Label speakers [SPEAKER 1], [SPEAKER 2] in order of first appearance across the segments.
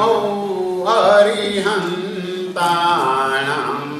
[SPEAKER 1] ौ हरिहन्ताणम्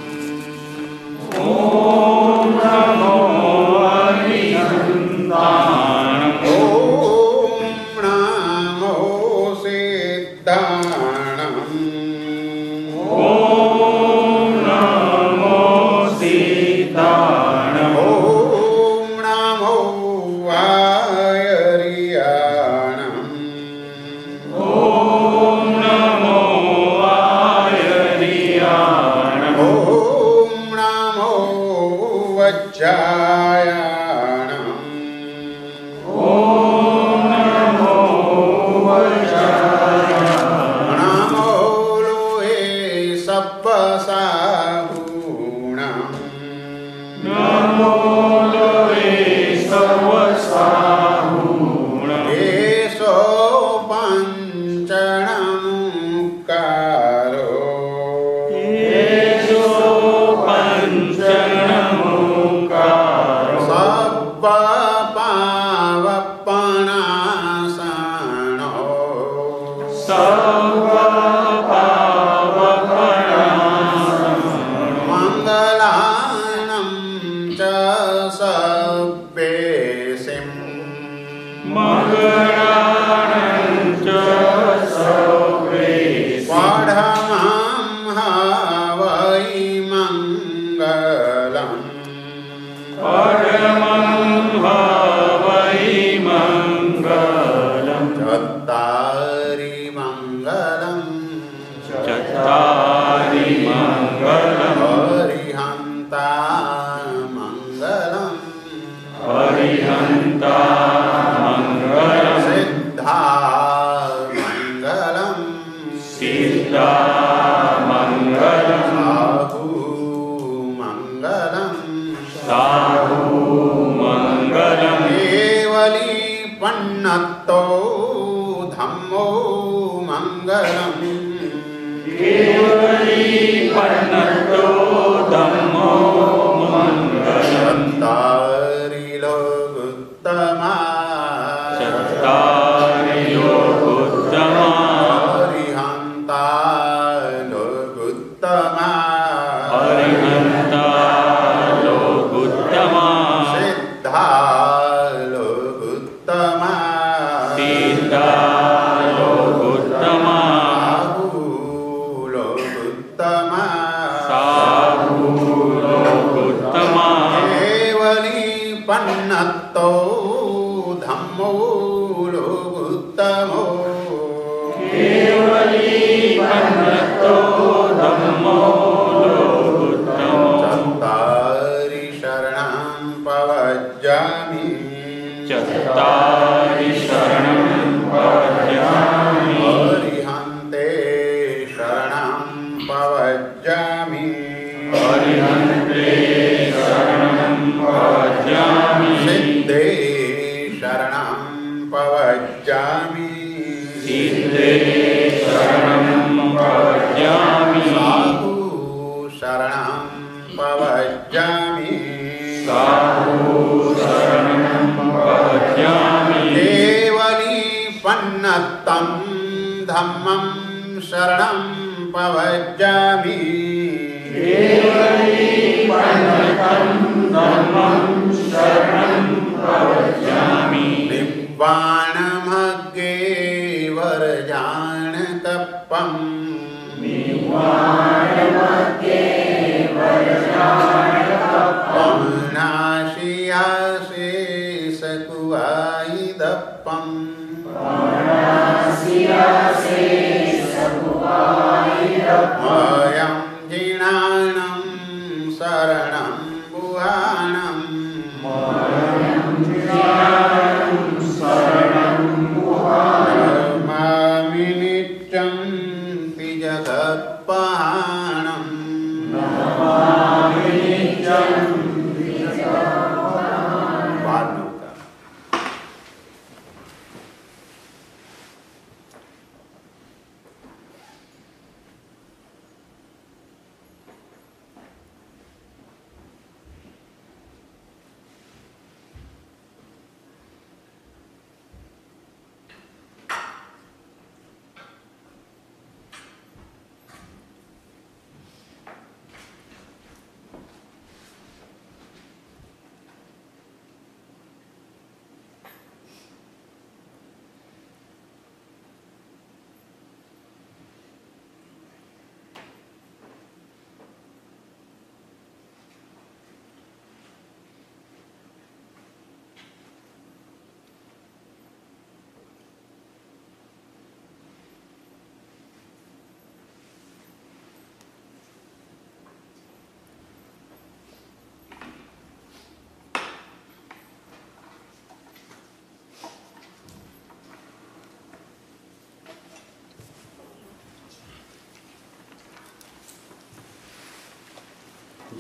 [SPEAKER 1] धम्मो मङ्गलम्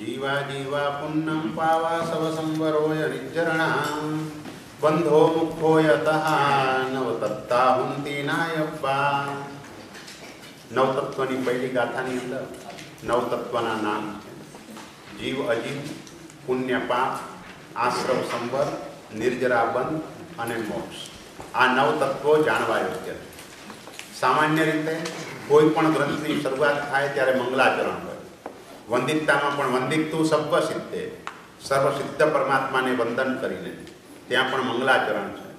[SPEAKER 1] જીવા જીવા પુન્નમ પાવા સવ સંવરોય નિજરણા બંધો મુખો યતઃ નવતત્તા હુંતી નાયપ્પા નવતત્વની પહેલી ગાથાની અંદર નવતત્વના નામ છે જીવ અજીવ પુણ્ય પાપ આશ્રમ સંવર નિર્જરા બંધ અને મોક્ષ આ નવ તત્વો જાણવા યોગ્ય છે સામાન્ય રીતે કોઈ પણ ગ્રંથની શરૂઆત થાય ત્યારે મંગલાચરણ હોય વંદિતતામાં પણ વંદિતું સર્વ સિદ્ધે સર્વ સિદ્ધ પરમાત્માને વંદન કરીને. ત્યાં પણ મંગલાચરણ છે.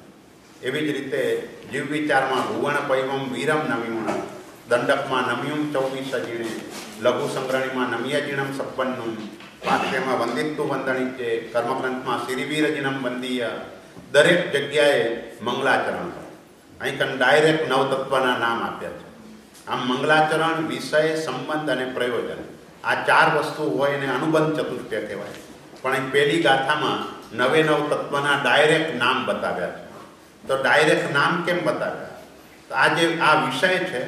[SPEAKER 1] એવી જ રીતે જીવ વિચારમાં ભુવણ પૈવમ વીરમ નમ્યુણ દંડકમાં નમ્યુમ ચૌવીસ અજીણે. લઘુ સંગ્રહણીમાં નમિયજીણમ સપન્નું વાક્યમાં વંદિત્તુ વંદણી છે. કર્મગ્રંથમાં શ્રીવીરજીનમ વંદીય. દરેક જગ્યાએ મંગલાચરણ અહીં કન ડાયરેક્ટ નવતત્વના નામ આપ્યા છે. આમ મંગલાચરણ, વિષય, સંબંધ અને પ્રયોજન. આ ચાર વસ્તુ હોય એને અનુબંધ ચતુષ્ટય કહેવાય. પણ અહીં પહેલી ગાથામાં નવે નવ તત્વના ડાયરેક્ટ નામ બતાવ્યા છે. તો ડાયરેક્ટ નામ કેમ બતાવ્યા? તો આ જે આ વિષય છે,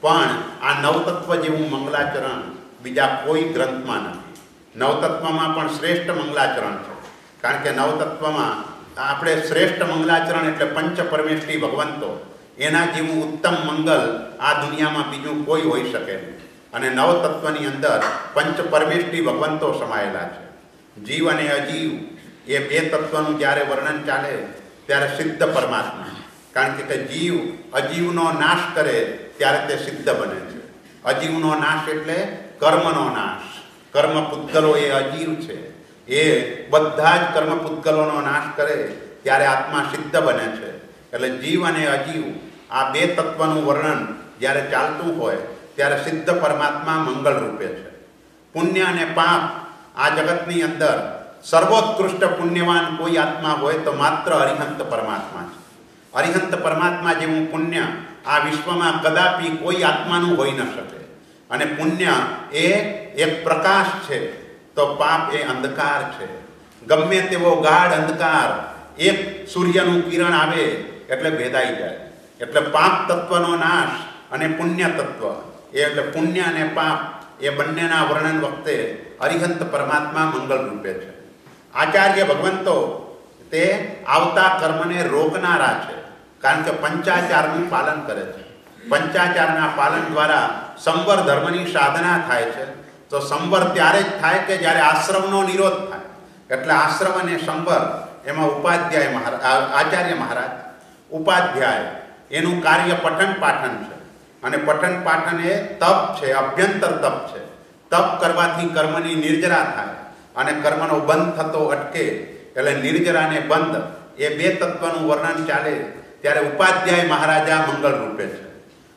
[SPEAKER 1] પણ આ નવતત્વ જેવું મંગલાચરણ બીજા કોઈ ગ્રંથમાં નથી. નવતત્વમાં પણ શ્રેષ્ઠ મંગલાચરણ છે. કારણ કે નવતત્વમાં આપણે શ્રેષ્ઠ મંગલાચરણ એટલે પંચ પરમેષ્ઠી ભગવંતો, એના જેવું ઉત્તમ મંગલ આ દુનિયામાં બીજું કોઈ હોઈ શકે નહીં. અને નવતત્વની અંદર પંચ પરમેષ્ઠી ભગવંતો સમાયેલા છે. જીવ અને અજીવ એ બે તત્વનું જ્યારે વર્ણન ચાલે ત્યારે સિદ્ધ પરમાત્મા. કારણ કે જીવ અજીવનો નાશ કરે ત્યારે તે સિદ્ધ બને છે. અજીવનો નાશ એટલે કર્મનો નાશ. કર્મ પૂતગલો એ અજીવ છે. એ બધા જ કર્મ પૂતગલોનો નાશ કરે ત્યારે આત્મા સિદ્ધ બને છે. એટલે જીવ અને અજીવ આ બે તત્વનું વર્ણન જ્યારે ચાલતું હોય ત્યારે સિદ્ધ પરમાત્મા મંગળ રૂપે છે. પુણ્ય અને પાપ આ જગતની અંદર સર્વોત્કૃષ્ટ પુણ્યવાન કોઈ આત્મા હોય તો માત્ર અરિહંત પરમાત્મા છે અરિહંત પરમાત્મા જેવું પુણ્ય આ વિશ્વમાં કદાપી કોઈ આત્માનું હોઈ ન શકે. અને પુણ્ય એ એક પ્રકાશ છે, તો પાપ એ અંધકાર છે. ગમે તેવો ગાઢ અંધકાર, એક સૂર્યનું કિરણ આવે એટલે ભેદાઈ જાય. એટલે પાપ તત્વનો નાશ અને પુણ્ય તત્વ. એટલે પુણ્ય અને પાપ એ બંનેના વર્ણન વખતે અરિહંત પરમાત્મા મંગળ રૂપે છે. આચાર્ય ભગવંતો તે આવતા કર્મને રોકનારા છે. કારણ કે પંચાચારનું પાલન કરે છે. પંચાચારના પાલન દ્વારા સંવર ધર્મની સાધના થાય છે. તો સંવર ત્યારે જ થાય કે જ્યારે આશ્રમનો નિરોધ થાય. એટલે આશ્રમ અને સંવર એમાં ઉપાધ્યાય મહારાજ આચાર્ય મહારાજ, ઉપાધ્યાય, એનું કાર્ય પઠન પાઠન છે. અને પઠન પાઠન એ તપ છે, અભ્યંતર તપ છે. તપ કરવાથી કર્મની નિર્જરા થાય અને કર્મનો બંધ થતો અટકે, એટલે નિર્જરાને બંધ, એ બે તત્વનું વર્ણન ચાલે ત્યારે ઉપાધ્યાય મહારાજા મંગળ રૂપે છે.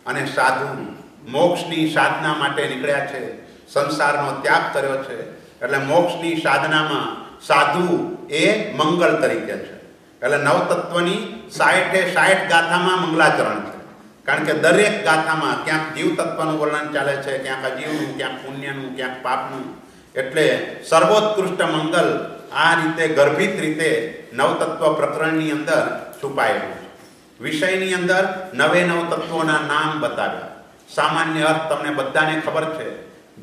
[SPEAKER 1] અને સાધુ મોક્ષની સાધના માટે નીકળ્યા છે, સંસારનો ત્યાગ કર્યો છે, એટલે મોક્ષની સાધનામાં સાધુ એ મંગળ તરીકે છે. એટલે નવતત્વની સાઠે સાઠ ગાથામાં મંગલાચરણ છે. કારણ કે દરેક ગાથામાં ક્યાંક જીવ તત્વનું વર્ણન ચાલે છે, ક્યાંક અજીવનું, ક્યાંક પુણ્યનું, ક્યાંક પાપનું. એટલે સર્વોત્કૃષ્ટ મંગલ આ રીતે ગર્ભિત રીતે નવતત્વ પ્રકરણની અંદર છુપાયેલું છે. વિષયની અંદર નવે નવ તત્વોના નામ બતાવ્યા. સામાન્ય અર્થ તમને બધાને ખબર છે,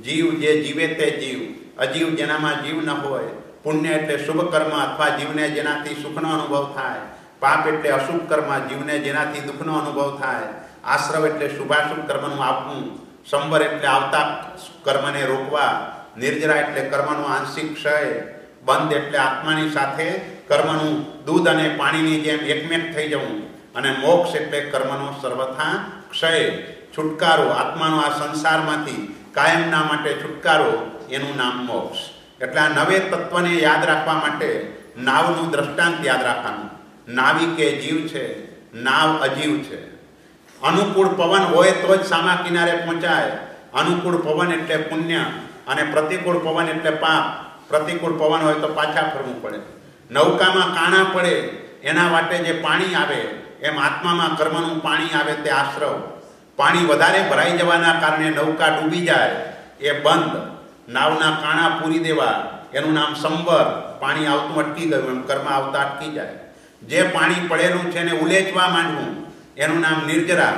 [SPEAKER 1] જીવ જે જીવે તે જીવ. અજીવ જેનામાં જીવ ન હોય, પુણ્ય એટલે શુભ કર્મ અથવા જીવને જેનાથી સુખનો અનુભવ થાય. પાપ એટલે અશુભ કર્મ જીવને જેનાથી દુઃખનો અનુભવ થાય. આશ્રવ એટલે શુભાશુભ કર્મનું આપવું, સંવર એટલે આવતા કર્મને રોકવા, નિર્જરા એટલે કર્મનો આંશિક ક્ષય, બંધ એટલે આત્માની સાથે કર્મનું દૂધ અને પાણીની જેમ એકમેક થઈ જવું અને મોક્ષ એટલે કર્મનો સર્વથા ક્ષય. છુટકારો, આત્માનો આ સંસારમાંથી કાયમના માટે છુટકારો, એનું નામ મોક્ષ. એટલે આ નવે તત્વને યાદ રાખવા માટે નાવનું દ્રષ્ટાંત યાદ રાખવાનું. નાવિક એ જીવ છે, નાવ અજીવ છે. અનુકૂળ પવન હોય તો જ સામા કિનારે પહોંચાય. અનુકૂળ પવન એટલે પુણ્ય અને પ્રતિકૂળ પવન એટલે પાપ. પ્રતિકૂળ પવન હોય તો પાછા ફરવું પડે. નૌકામાં કાણા પડે, એના માટે જે પાણી આવે, એમ આત્મામાં કર્મનું પાણી આવે તે આશ્રવ. પાણી વધારે ભરાઈ જવાના કારણે નૌકા ડૂબી જાય, એ બંધ. નાવના કાણા પૂરી દેવા, એનું નામ સંવર પાણી આવતું અટકી ગયું એમ, કર્મ આવતા અટકી જાય. જે પાણી પડેલું છે એને ઉલેચવા માંડવું. એનું નામ નિર્જરા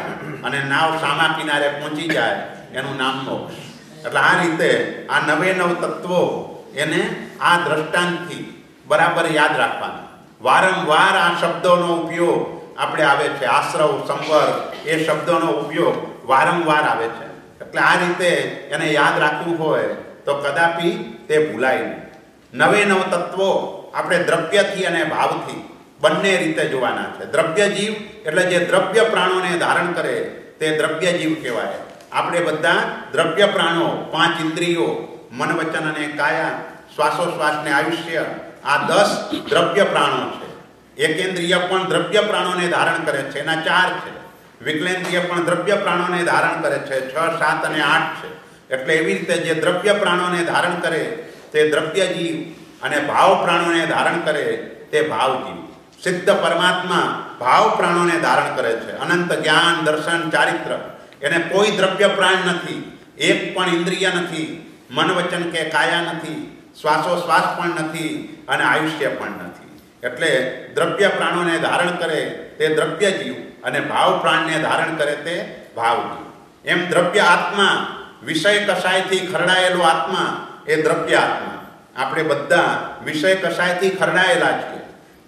[SPEAKER 1] અને નાવ સામા કિનારે પહોંચી જાય, એનું નામ મોક્ષ. એટલે આ રીતે આ નવે નવ તત્વો એને આ દ્રષ્ટાંતથી બરાબર યાદ રાખવાના. વારંવાર આ શબ્દોનો ઉપયોગ આપણે આવે છે. આશ્રવ સંવર એ શબ્દોનો ઉપયોગ વારંવાર આવે છે. એટલે આ રીતે એને યાદ રાખવું હોય તો કદાપી તે ભૂલાય નહીં. નવે નવ તત્વો આપણે દ્રવ્યથી અને ભાવથી બંને રીતે જોવાના છે. દ્રવ્ય જીવ એટલે જે દ્રવ્ય પ્રાણોને ધારણ કરે તે દ્રવ્ય જીવ કહેવાય. આપણે બધા દ્રવ્ય પ્રાણો પાંચ ઇન્દ્રિયો મન વચન અને કાયા શ્વાસોશ્વાસને આયુષ્ય, આ દસ દ્રવ્ય પ્રાણો છે. એકેન્દ્રિય પણ દ્રવ્ય પ્રાણોને ધારણ કરે છે, એના ચાર છે. વિકલેન્દ્રિય પણ દ્રવ્ય પ્રાણોને ધારણ કરે છે, છ, સાત અને આઠ છે. એટલે એવી રીતે જે દ્રવ્ય પ્રાણોને ધારણ કરે તે દ્રવ્ય જીવ અને ભાવ પ્રાણોને ધારણ કરે તે ભાવ જીવ. સિદ્ધ પરમાત્મા ભાવ પ્રાણોને ધારણ કરે છે. અનંત જ્ઞાન, દર્શન, ચારિત્ર. એને કોઈ દ્રવ્ય પ્રાણ નથી. એક પણ ઇન્દ્રિય નથી. મન વચન કે કાયા નથી. શ્વાસોશ્વાસ પણ નથી અને આયુષ્ય પણ નથી. એટલે દ્રવ્ય પ્રાણોને ધારણ કરે તે દ્રવ્ય જીવ અને ભાવ પ્રાણને ધારણ કરે તે ભાવ જીવ એમ દ્રવ્ય આત્મા, વિષય કસાયથી ખરડાયેલો આત્મા એ દ્રવ્ય આત્મા. આપણે બધા વિષય કસાયથી ખરડાયેલા છીએ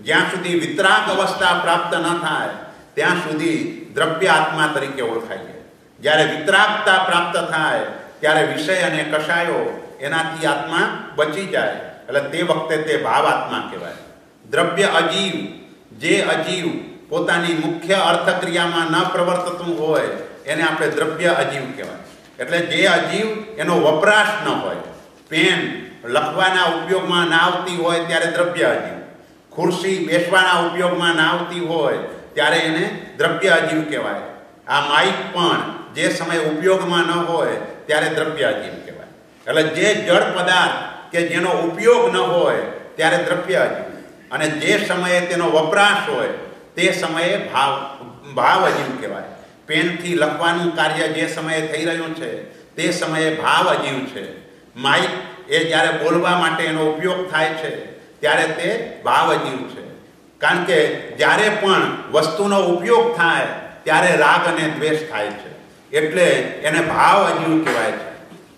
[SPEAKER 1] જ્યાં સુધી વિતરાગ અવસ્થા પ્રાપ્ત ન થાય, ત્યાં સુધી દ્રવ્ય આત્મા તરીકે ઓળખાય છે. જ્યારે વિતરાગતા પ્રાપ્ત થાય, ત્યારે વિષય અને કષાયો એનાથી આત્મા બચી જાય. એટલે તે વખતે તે ભાવ આત્મા કહેવાય. દ્રવ્ય અજીવ, જે અજીવ પોતાની મુખ્ય અર્થક્રિયામાં ન પ્રવર્તતું હોય, એને આપણે દ્રવ્ય અજીવ કહેવાય. એટલે જે અજીવ એનો વપરાશ ન હોય, પેન લખવાના ઉપયોગમાં ના આવતી હોય, ત્યારે દ્રવ્ય અજીવ. ખુરશી બેસવાના ઉપયોગમાં ના આવતી હોય, ત્યારે એને દ્રવ્ય અજીવ કહેવાય. આ માઇક પણ જે સમયે ઉપયોગમાં ન હોય, ત્યારે દ્રવ્ય અજીવ કહેવાય. એટલે જે જળ પદાર્થ કે જેનો ઉપયોગ ન હોય, ત્યારે દ્રવ્ય અજીવ અને જે સમયે તેનો વપરાશ હોય, તે સમયે ભાવ ભાવ અજીવ કહેવાય. પેનથી લખવાનું કાર્ય જે સમયે થઈ રહ્યું છે, તે સમયે ભાવ અજીવ છે. માઇક એ જ્યારે બોલવા માટે એનો ઉપયોગ થાય છે ત્યારે તે ભાવજીવ છે. કારણ કે જ્યારે પણ વસ્તુનો ઉપયોગ થાય, ત્યારે રાગ અને દ્વેષ થાય છે. એટલે એને ભાવ અજીવ કહેવાય છે.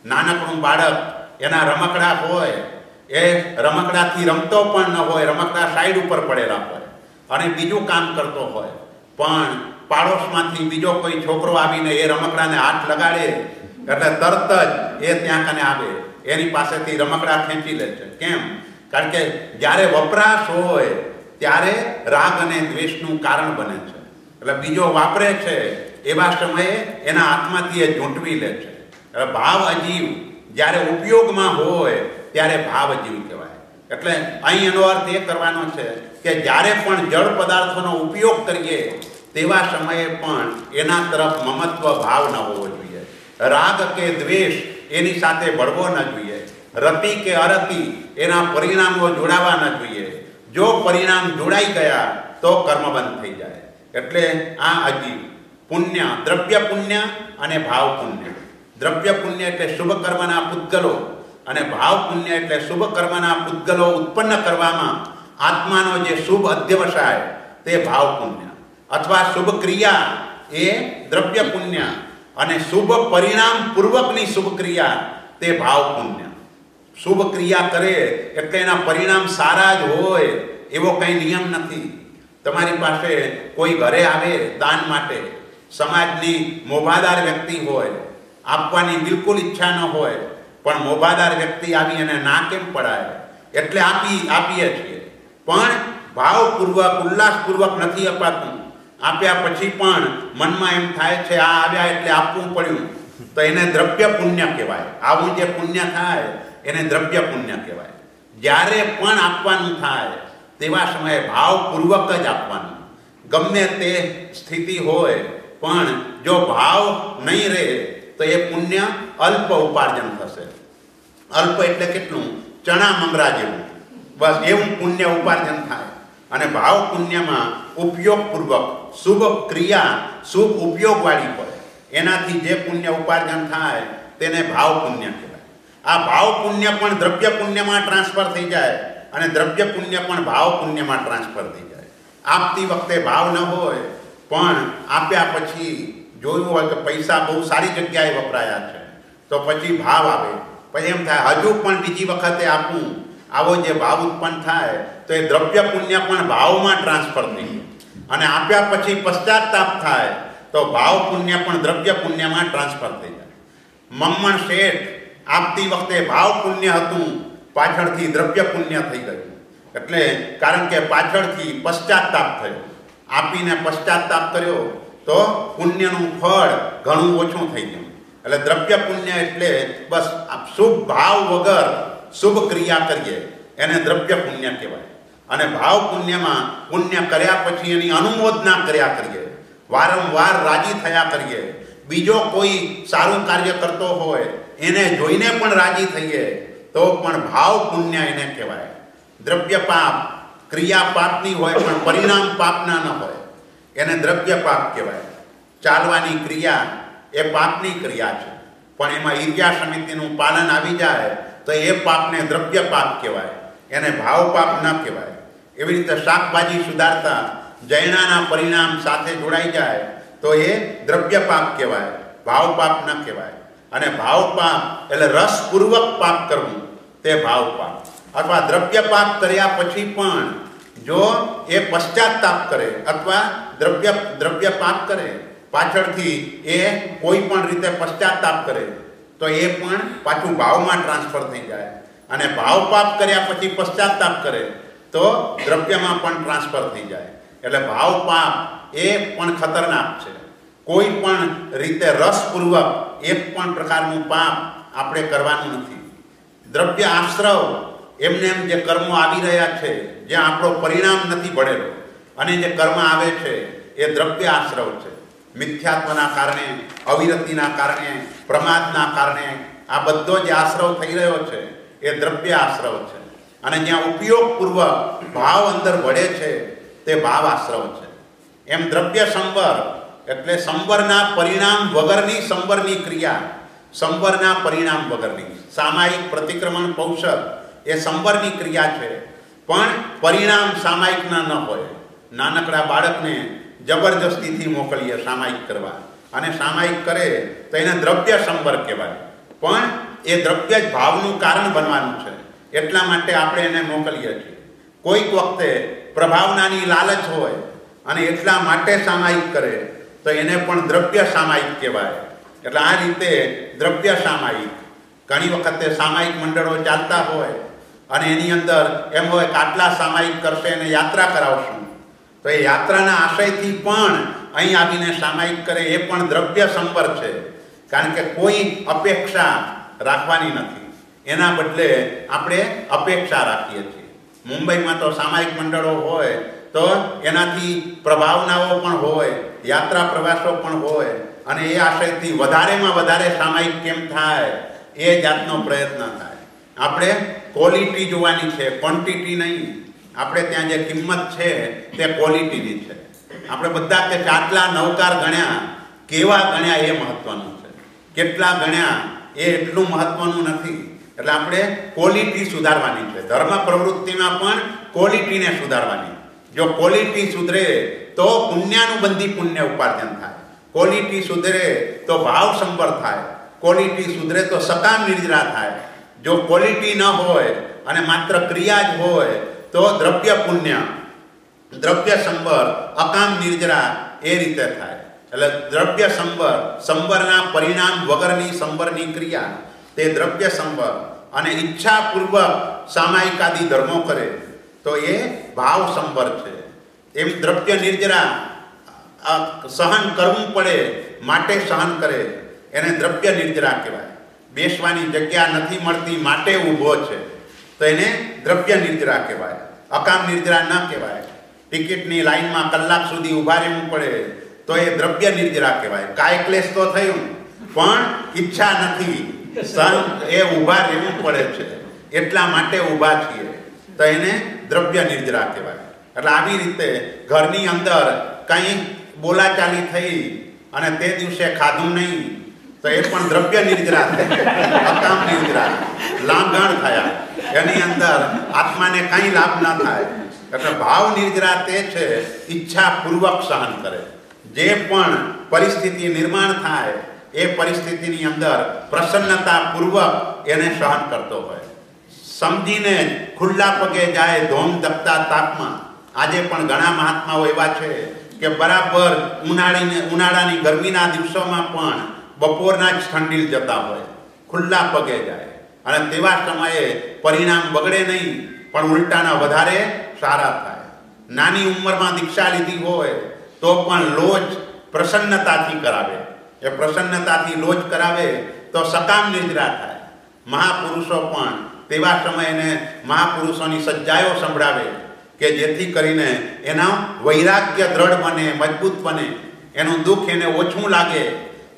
[SPEAKER 1] નાનકડું બાળક, એના રમકડા હોય, એ રમકડાથી રમતો પણ ન હોય, રમકડા સાઈડ ઉપર પડેલા હોય અને બીજું કામ કરતો હોય. પણ પાડોશમાંથી બીજો કોઈ છોકરો આવીને એ રમકડાને હાથ લગાડે, એટલે તરત જ એ ત્યાં કને આવે. એની પાસેથી રમકડા ખેંચી લે છે. કેમ? કારણ કે જ્યારે વપરાશ હોય, ત્યારે રાગ અને દ્વેષનું કારણ બને છે. એટલે બીજો વાપરે છે, એવા સમયે એના આત્માથી એ ઝૂંટવી લે છે. એટલે ભાવ અજીવ જ્યારે ઉપયોગમાં હોય, ત્યારે ભાવ અજીવ કહેવાય. એટલે અહીં એનો અર્થ એ કરવાનો છે કે જ્યારે પણ જળ પદાર્થોનો ઉપયોગ કરીએ, તેવા સમયે પણ એના તરફ મમત્વ ભાવ ન હોવો જોઈએ. રાગ કે દ્વેષ એની સાથે ભળવો ન જોઈએ. રતિ કે અરતિ એના પરિણામો જોડાવા ન જોઈએ. જો પરિણામ જોડાઈ ગયા, તો કર્મ બંધ થઈ જાય. એટલે આ અજીવ પુણ્ય, દ્રવ્ય પુણ્ય અને ભાવ પુણ્ય. દ્રવ્ય પુણ્ય એટલે શુભ કર્મના પૂતગલો અને ભાવ પુણ્ય એટલે શુભ કર્મના પૂતગલો ઉત્પન્ન કરવામાં આત્માનો જે શુભ અધ્યવસાય, તે ભાવ પુણ્ય. અથવા શુભ ક્રિયા એ દ્રવ્ય પુણ્ય અને શુભ પરિણામ પૂર્વકની શુભ ક્રિયા, તે ભાવ પુણ્ય. શુભ ક્રિયા કરે એટલે એના પરિણામ સારા જ હોય, એવો કંઈ નિયમ નથી. તમારી પાસે કોઈ ઘરે આવે દાન માટે, સમાજની મોભાદાર વ્યક્તિ હોય, આપવાની બિલકુલ ઈચ્છા ન હોય, પણ મોભાદાર વ્યક્તિ આવી અને ના કેમ પડાય? એટલે આપી, આપીએ છીએ. પણ ભાવપૂર્વક, ઉલ્લાસપૂર્વક નથી અપાતું. આપ્યા પછી પણ મનમાં એમ થાય છે, આ આવ્યા એટલે આપવું પડ્યું. તો એને દ્રવ્ય પુણ્ય કહેવાય. આવું જે પુણ્ય થાય એને દ્રવ્ય પુણ્ય કહેવાય. જ્યારે પણ આપવાનું થાય, તેવા સમયે ભાવપૂર્વક જ આપવાનું. ગમે તે સ્થિતિ હોય, પણ જો ભાવ નહીં રહે, તો એ પુણ્ય અલ્પ ઉપાર્જન થશે. અલ્પ એટલે કેટલું? ચણા મમરા જેવું. બસ એવું પુણ્ય ઉપાર્જન થાય. અને ભાવ પુણ્યમાં ઉપયોગપૂર્વક શુભ ક્રિયા, શુભ ઉપયોગવાળી હોય. એનાથી જે પુણ્ય ઉપાર્જન થાય, તેને ભાવ પુણ્ય કહેવાય. આ ભાવ પુણ્ય પણ દ્રવ્ય પુણ્યમાં ટ્રાન્સફર થઈ જાય અને દ્રવ્ય પુણ્ય પણ ભાવ પુણ્યમાં ટ્રાન્સફર થઈ જાય. આપતી વખતે ભાવ ન હોય, પણ આપ્યા પછી જોયું હોય કે પૈસા બહુ સારી જગ્યાએ વપરાયા છે, તો પછી ભાવ આવે. પછી એમ થાય, હજુ પણ બીજી વખતે આપું. આવો જે ભાવ ઉત્પન્ન થાય, તો એ દ્રવ્ય પુણ્ય પણ ભાવમાં ટ્રાન્સફર થઈ અને આપ્યા પછી પશ્ચાતાપ થાય, તો ભાવ પુણ્ય પણ દ્રવ્ય પુણ્યમાં ટ્રાન્સફર થઈ જાય. મમ્મણ શેઠ આપતી વખતે ભાવ પુણ્ય હતું, પાછળથી દ્રવ્ય પુણ્ય થઈ ગયું. એટલે કારણ કે પાછળથી પશ્ચાતાપ થયો. આપીને પશ્ચાતાપ કર્યો તો પુણ્યનું ફળ ઘણું ઓછું થઈ ગયું. એટલે દ્રવ્ય પુણ્ય એટલે બસ શુભ ભાવ વગર શુભ ક્રિયા કરીએ, એને દ્રવ્ય પુણ્ય કહેવાય. અને ભાવ પુણ્યમાં પુણ્ય કર્યા પછી એની અનુમોદના કર્યા કરીએ. વારંવાર રાજી થયા કરીએ. બીજો કોઈ સારું કાર્ય કરતો હોય એને જોઈને પણ રાજી થઈએ, તો પણ ભાવ પુણ્ય એને કહેવાય. દ્રવ્ય પાપ ક્રિયા પાપની હોય પણ પરિણામ પાપના ન હોય, એને દ્રવ્ય પાપ કહેવાય. ચાલવાની ક્રિયા એ પાપની ક્રિયા છે. પણ એમાં ઈર્યા સમિતિનું પાલન આવી જાય, તો એ પાપને દ્રવ્ય પાપ કહેવાય. એને ભાવ પાપ ન કહેવાય. એવી રીતે શાકભાજી સુધારતા જૈનાના પરિણામ સાથે જોડાઈ જાય, તો એ દ્રવ્ય પાપ કહેવાય. ભાવ પાપ ન કહેવાય. અને ભાવ પાપ એટલે રસપૂર્વક પાપ કરવું, તે ભાવ પાપ અથવા દ્રવ્ય પાપ કર્યા પછી પણ જો એ પશ્ચાતાપ કરે અથવા દ્રવ્ય દ્રવ્ય પાપ કરે, પાછળથી એ કોઈ પણ રીતે પશ્ચાતાપ કરે, તો એ પણ પાછું ભાવમાં ટ્રાન્સફર થઈ જાય. અને ભાવ પાપ કર્યા પછી પશ્ચાતાપ કરે, તો દ્રવ્યમાં પણ ટ્રાન્સફર થઈ જાય. એટલે ભાવ પાપ એ પણ ખતરનાક છે. કોઈ પણ રીતે રસપૂર્વક એક પણ પ્રકારનું પાપ આપણે કરવાનું નથી. દ્રવ્ય આશ્રવ એમને એમ જે કર્મો આવી રહ્યા છે જ્યાં આપણો પરિણામ નથી ભળેલો, અને જે કર્મ આવે છે, એ દ્રવ્ય આશ્રવ છે. મિથ્યાત્વના કારણે, અવિરતિના કારણે, પ્રમાદના કારણે આ બધો જે આશ્રવ થઈ રહ્યો છે, એ દ્રવ્ય આશ્રવ છે. અને જ્યાં ઉપયોગપૂર્વક ભાવ અંદર વળે છે, તે ભાવ આશ્રવ છે. એમ દ્રવ્ય સંવર એટલે સંવરના પરિણામ વગરની સંવરની ક્રિયા. સંવરના પરિણામ વગરની. સામાયિક પ્રતિક્રમણ કૌશલ એ સંવરની ક્રિયા છે. પણ પરિણામ સામાયિકના ન હોય. નાનકડા બાળકને જબરજસ્તીથી મોકલીએ સામાયિક કરવા. અને સામાયિક કરે તો એને દ્રવ્ય સંવર કહેવાય. પણ એ દ્રવ્ય જ ભાવનું કારણ બનવાનું છે. એટલા માટે આપણે એને મોકલીએ છીએ. કોઈક વખતે પ્રભાવનાની લાલચ હોય અને એટલા માટે સામાયિક કરે તો એને પણ દ્રવ્ય સામાયિક કહેવાય. એટલે આ રીતે દ્રવ્ય સામાયિક. ઘણી વખતે સામાયિક મંડળો ચાલતા હોય અને એની અંદર એમ હોય કે સામાયિક કરશે અને યાત્રા કરાવશું. તો એ યાત્રાના આશયથી પણ અહીં આવીને સામાયિક કરે એ પણ દ્રવ્ય સંપર્ક છે. કારણ કે કોઈ અપેક્ષા રાખવાની નથી. એના બદલે આપણે અપેક્ષા રાખીએ છીએ. મુંબઈમાં તો સામાયિક મંડળો હોય તો એનાથી પ્રભાવનાઓ પણ હોય, યાત્રા પ્રવાસો પણ હોય અને એ આશયથી વધારેમાં વધારે સામાયિક કેમ થાય એ જાતનો પ્રયત્ન થાય. આપણે ક્વોલિટી જોવાની છે ક્વોન્ટિટી નહીં. આપણે ત્યાં જે કિંમત છે, તે ક્વોલિટીની છે. આપણે બધા કે ચાટલા નવકાર ગણ્યા, કેવા ગણ્યા એ મહત્વનું છે. કેટલા ગણ્યા એ એટલું મહત્વનું નથી. એટલે આપણે ક્વોલિટી સુધારવાની છે. ધર્મ પ્રવૃત્તિમાં પણ ક્વોલિટીને સુધારવાની જો ક્વોલિટી સુધરે, તો પુણ્યાનુબંધી પુણ્ય ઉપાર્જન થાય. ક્વોલિટી સુધરે, તો ભાવ સંપર થાય. ક્વોલિટી સુધરે, તો સકામ નિર્જરા થાય. જો ક્વોલિટી ન હોય અને માત્ર ક્રિયા જ હોય, તો દ્રવ્ય પુણ્ય, દ્રવ્ય સંબર અકામ નિર્જરા એ રીતે થાય. એટલે દ્રવ્ય સંબર સંબરના પરિણામ વગરની સંબરની ક્રિયા. તે દ્રવ્ય સંબર અને ઈચ્છાપૂર્વક સામાયિકાદી ધર્મો કરે, તો એ ભાવ સંવર છે. એમ દ્રવ્ય નિર્જરા સહન કરવું પડે, માટે સહન કરે, એને દ્રવ્ય નિર્જરા કહેવાય. બેસવાની જગ્યા નથી મળતી, માટે ઊભો છે. તો એને દ્રવ્ય નિર્જરા કહેવાય. અકામ નિર્જરા ન કહેવાય. ટિકિટની લાઈનમાં કલાક સુધી ઊભા રહેવું પડે, તો એ દ્રવ્ય નિર્જરા કહેવાય. કાય ક્લેશ તો થયું? પણ ઈચ્છા નથી. સહન, એ ઊભા રહેવું પડે છે. એટલા માટે ઊભા છીએ. તો એને દ્રવ્ય નિર્જરા કહેવાય. એટલે આવી રીતે ઘરની અંદર કંઈ બોલાચાલી થઈ અને તે દિવસે ખાધું નહીં, તો એ પણ દ્રવ્ય નિર્જરા થઈ અકામ નિર્જરા. લાંઘણ થયા. એની અંદર આત્માને કંઈ લાભ ના થાય. એટલે ભાવ નિર્જરા તે છે, ઈચ્છાપૂર્વક સહન કરે. જે પણ પરિસ્થિતિ નિર્માણ થાય, એ પરિસ્થિતિની અંદર પ્રસન્નતાપૂર્વક એને સહન કરતો હોય. સમજીને ખુલ્લા પગે જાય, ધોમ ધપતા તાપમાં. આજે પણ ઘણા મહાત્માઓ એવા છે કે બરાબર ઉનાળીને, ઉનાળાની ગરમીના દિવસોમાં પણ બપોરના જ ઠંડીલ જતા હોય. ખુલ્લા પગે જાય. અને તેવા સમયે પરિણામ બગડે નહીં, પણ ઉલટાના વધારે સારા થાય. નાની ઉંમરમાં દીક્ષા લીધી હોય, તો પણ લોજ પ્રસન્નતાથી કરાવે. એ પ્રસન્નતાથી લોજ કરાવે તો સકામ નિદ્રા થાય. મહાપુરુષો પણ તેવા સમયને મહાપુરુષોની સજ્જાયો સંભળાવે કે જેથી કરીને એના વૈરાગ્ય દ્રઢ બને, મજબૂત બને. એનું દુઃખ એને ઓછું લાગે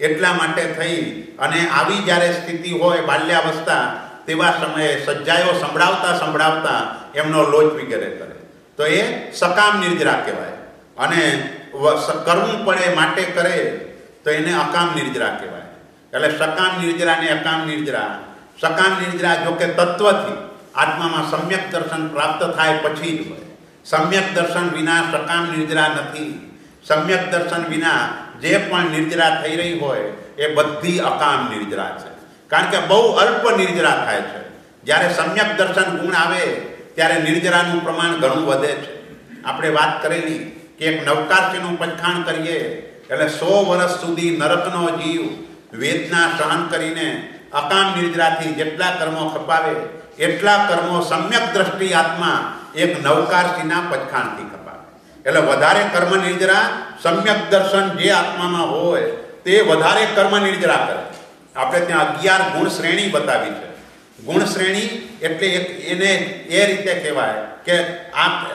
[SPEAKER 1] એટલા માટે થઈ અને આવી જ્યારે સ્થિતિ હોય બાલ્યાવસ્થા તેવા સમયે સજ્જાયો સંભળાવતા સંભળાવતા એમનો લોચ વગેરે કરે. તો એ સકામ નિર્જરા કહેવાય. અને કરવું પડે માટે કરે તો એને અકામ નિર્જરા કહેવાય. એટલે સકામ નિર્જરા ને અકામ નિર્જરા સકામ નિદ્રા જોકે તત્વથી આત્મામાં સમ્યક દર્શન પ્રાપ્ત થાય પછી જ હોય સમ્યક દર્શન વિના સકામ નિદ્રા નથી. સમ્યક દર્શન વિના જે પણ નિર્જરા થઈ રહી હોય એ બધી અકામ નિર્જરા છે. કારણ કે બહુ અલ્પ નિર્જરા થાય છે. જ્યારે સમ્યક દર્શન ગુણ આવે, ત્યારે નિર્જરાનું પ્રમાણ ઘણું વધે છે. આપણે વાત કરેલી કે એક નવકારસીનું પંખાણ કરીએ, એટલે સો વર્ષ સુધી નરકનો જીવ વેદના સહન કરીને અકામ નિર્જરાથી જેટલા કર્મો ખપાવે એટલા કર્મો સમ્યક દ્રષ્ટિ આત્મા એક નવકારસીના પચખાણથી ખપાવે એટલે વધારે કર્મ નિર્જરા સમ્યક દર્શન જે આત્મામાં હોય, તે વધારે કર્મ નિર્જરા કરે. આપણે ત્યાં અગિયાર ગુણ શ્રેણી બતાવી છે. ગુણ શ્રેણી એટલે એક એને એ રીતે કહેવાય કે આ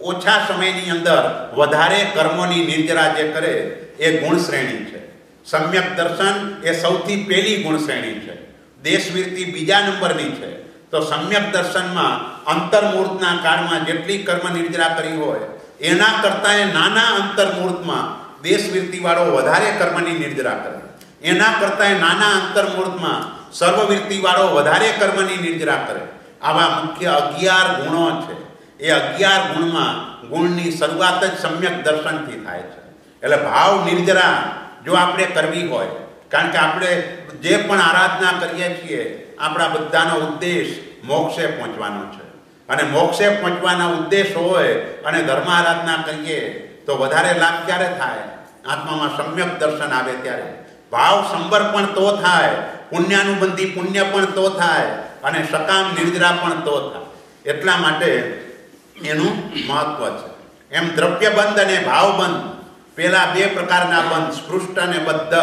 [SPEAKER 1] ઓછા સમયની અંદર વધારે કર્મોની નિર્જરા જે કરે, એ ગુણ શ્રેણી છે. સમ્યક દર્શન એ સૌથી પહેલી ગુણશ્રેણી છે. દેશવીરતી બીજા નંબરની છે. તો સમ્યક દર્શનમાં અંતર્મૂર્તના કાળમાં જેટલી કર્મ નિર્જરા કરી હોય, એના કરતાં એ નાના અંતર્મૂર્તમાં દેશવીરતીવાળો વધારે કર્મની નિર્જરા કરે. એના કરતાં નાના અંતર્મૂર્તમાં સર્વવીરતીવાળો વધારે કર્મની નિર્જરા કરે. આવા મુખ્ય અગિયાર ગુણો છે. એ અગિયાર ગુણમાં ગુણની શરૂઆત જ સમ્યક દર્શનથી થાય છે. એટલે ભાવ નિર્જરા જો આપણે કરવી હોય, કારણ કે આપણે જે પણ આરાધના કરીએ છીએ, આપણા બધાનો ઉદ્દેશ મોક્ષે પહોંચવાનો છે. અને મોક્ષે પહોંચવાના ઉદ્દેશ હોય અને ધર્મ આરાધના કરીએ, તો વધારે લાભ ક્યારે થાય? આત્મામાં સમ્યક દર્શન આવે ત્યારે. ભાવ સમર્પણ તો થાય, પુણ્યાનુબંધી પુણ્ય પણ તો થાય, અને સકામ નિદ્રા પણ તો થાય. એટલા માટે એનું મહત્વ છે. એમ દ્રવ્યબંધ અને ભાવબંધ પેલા બે પ્રકારના બંધ, સ્પૃષ્ટ અને બદ્ધ.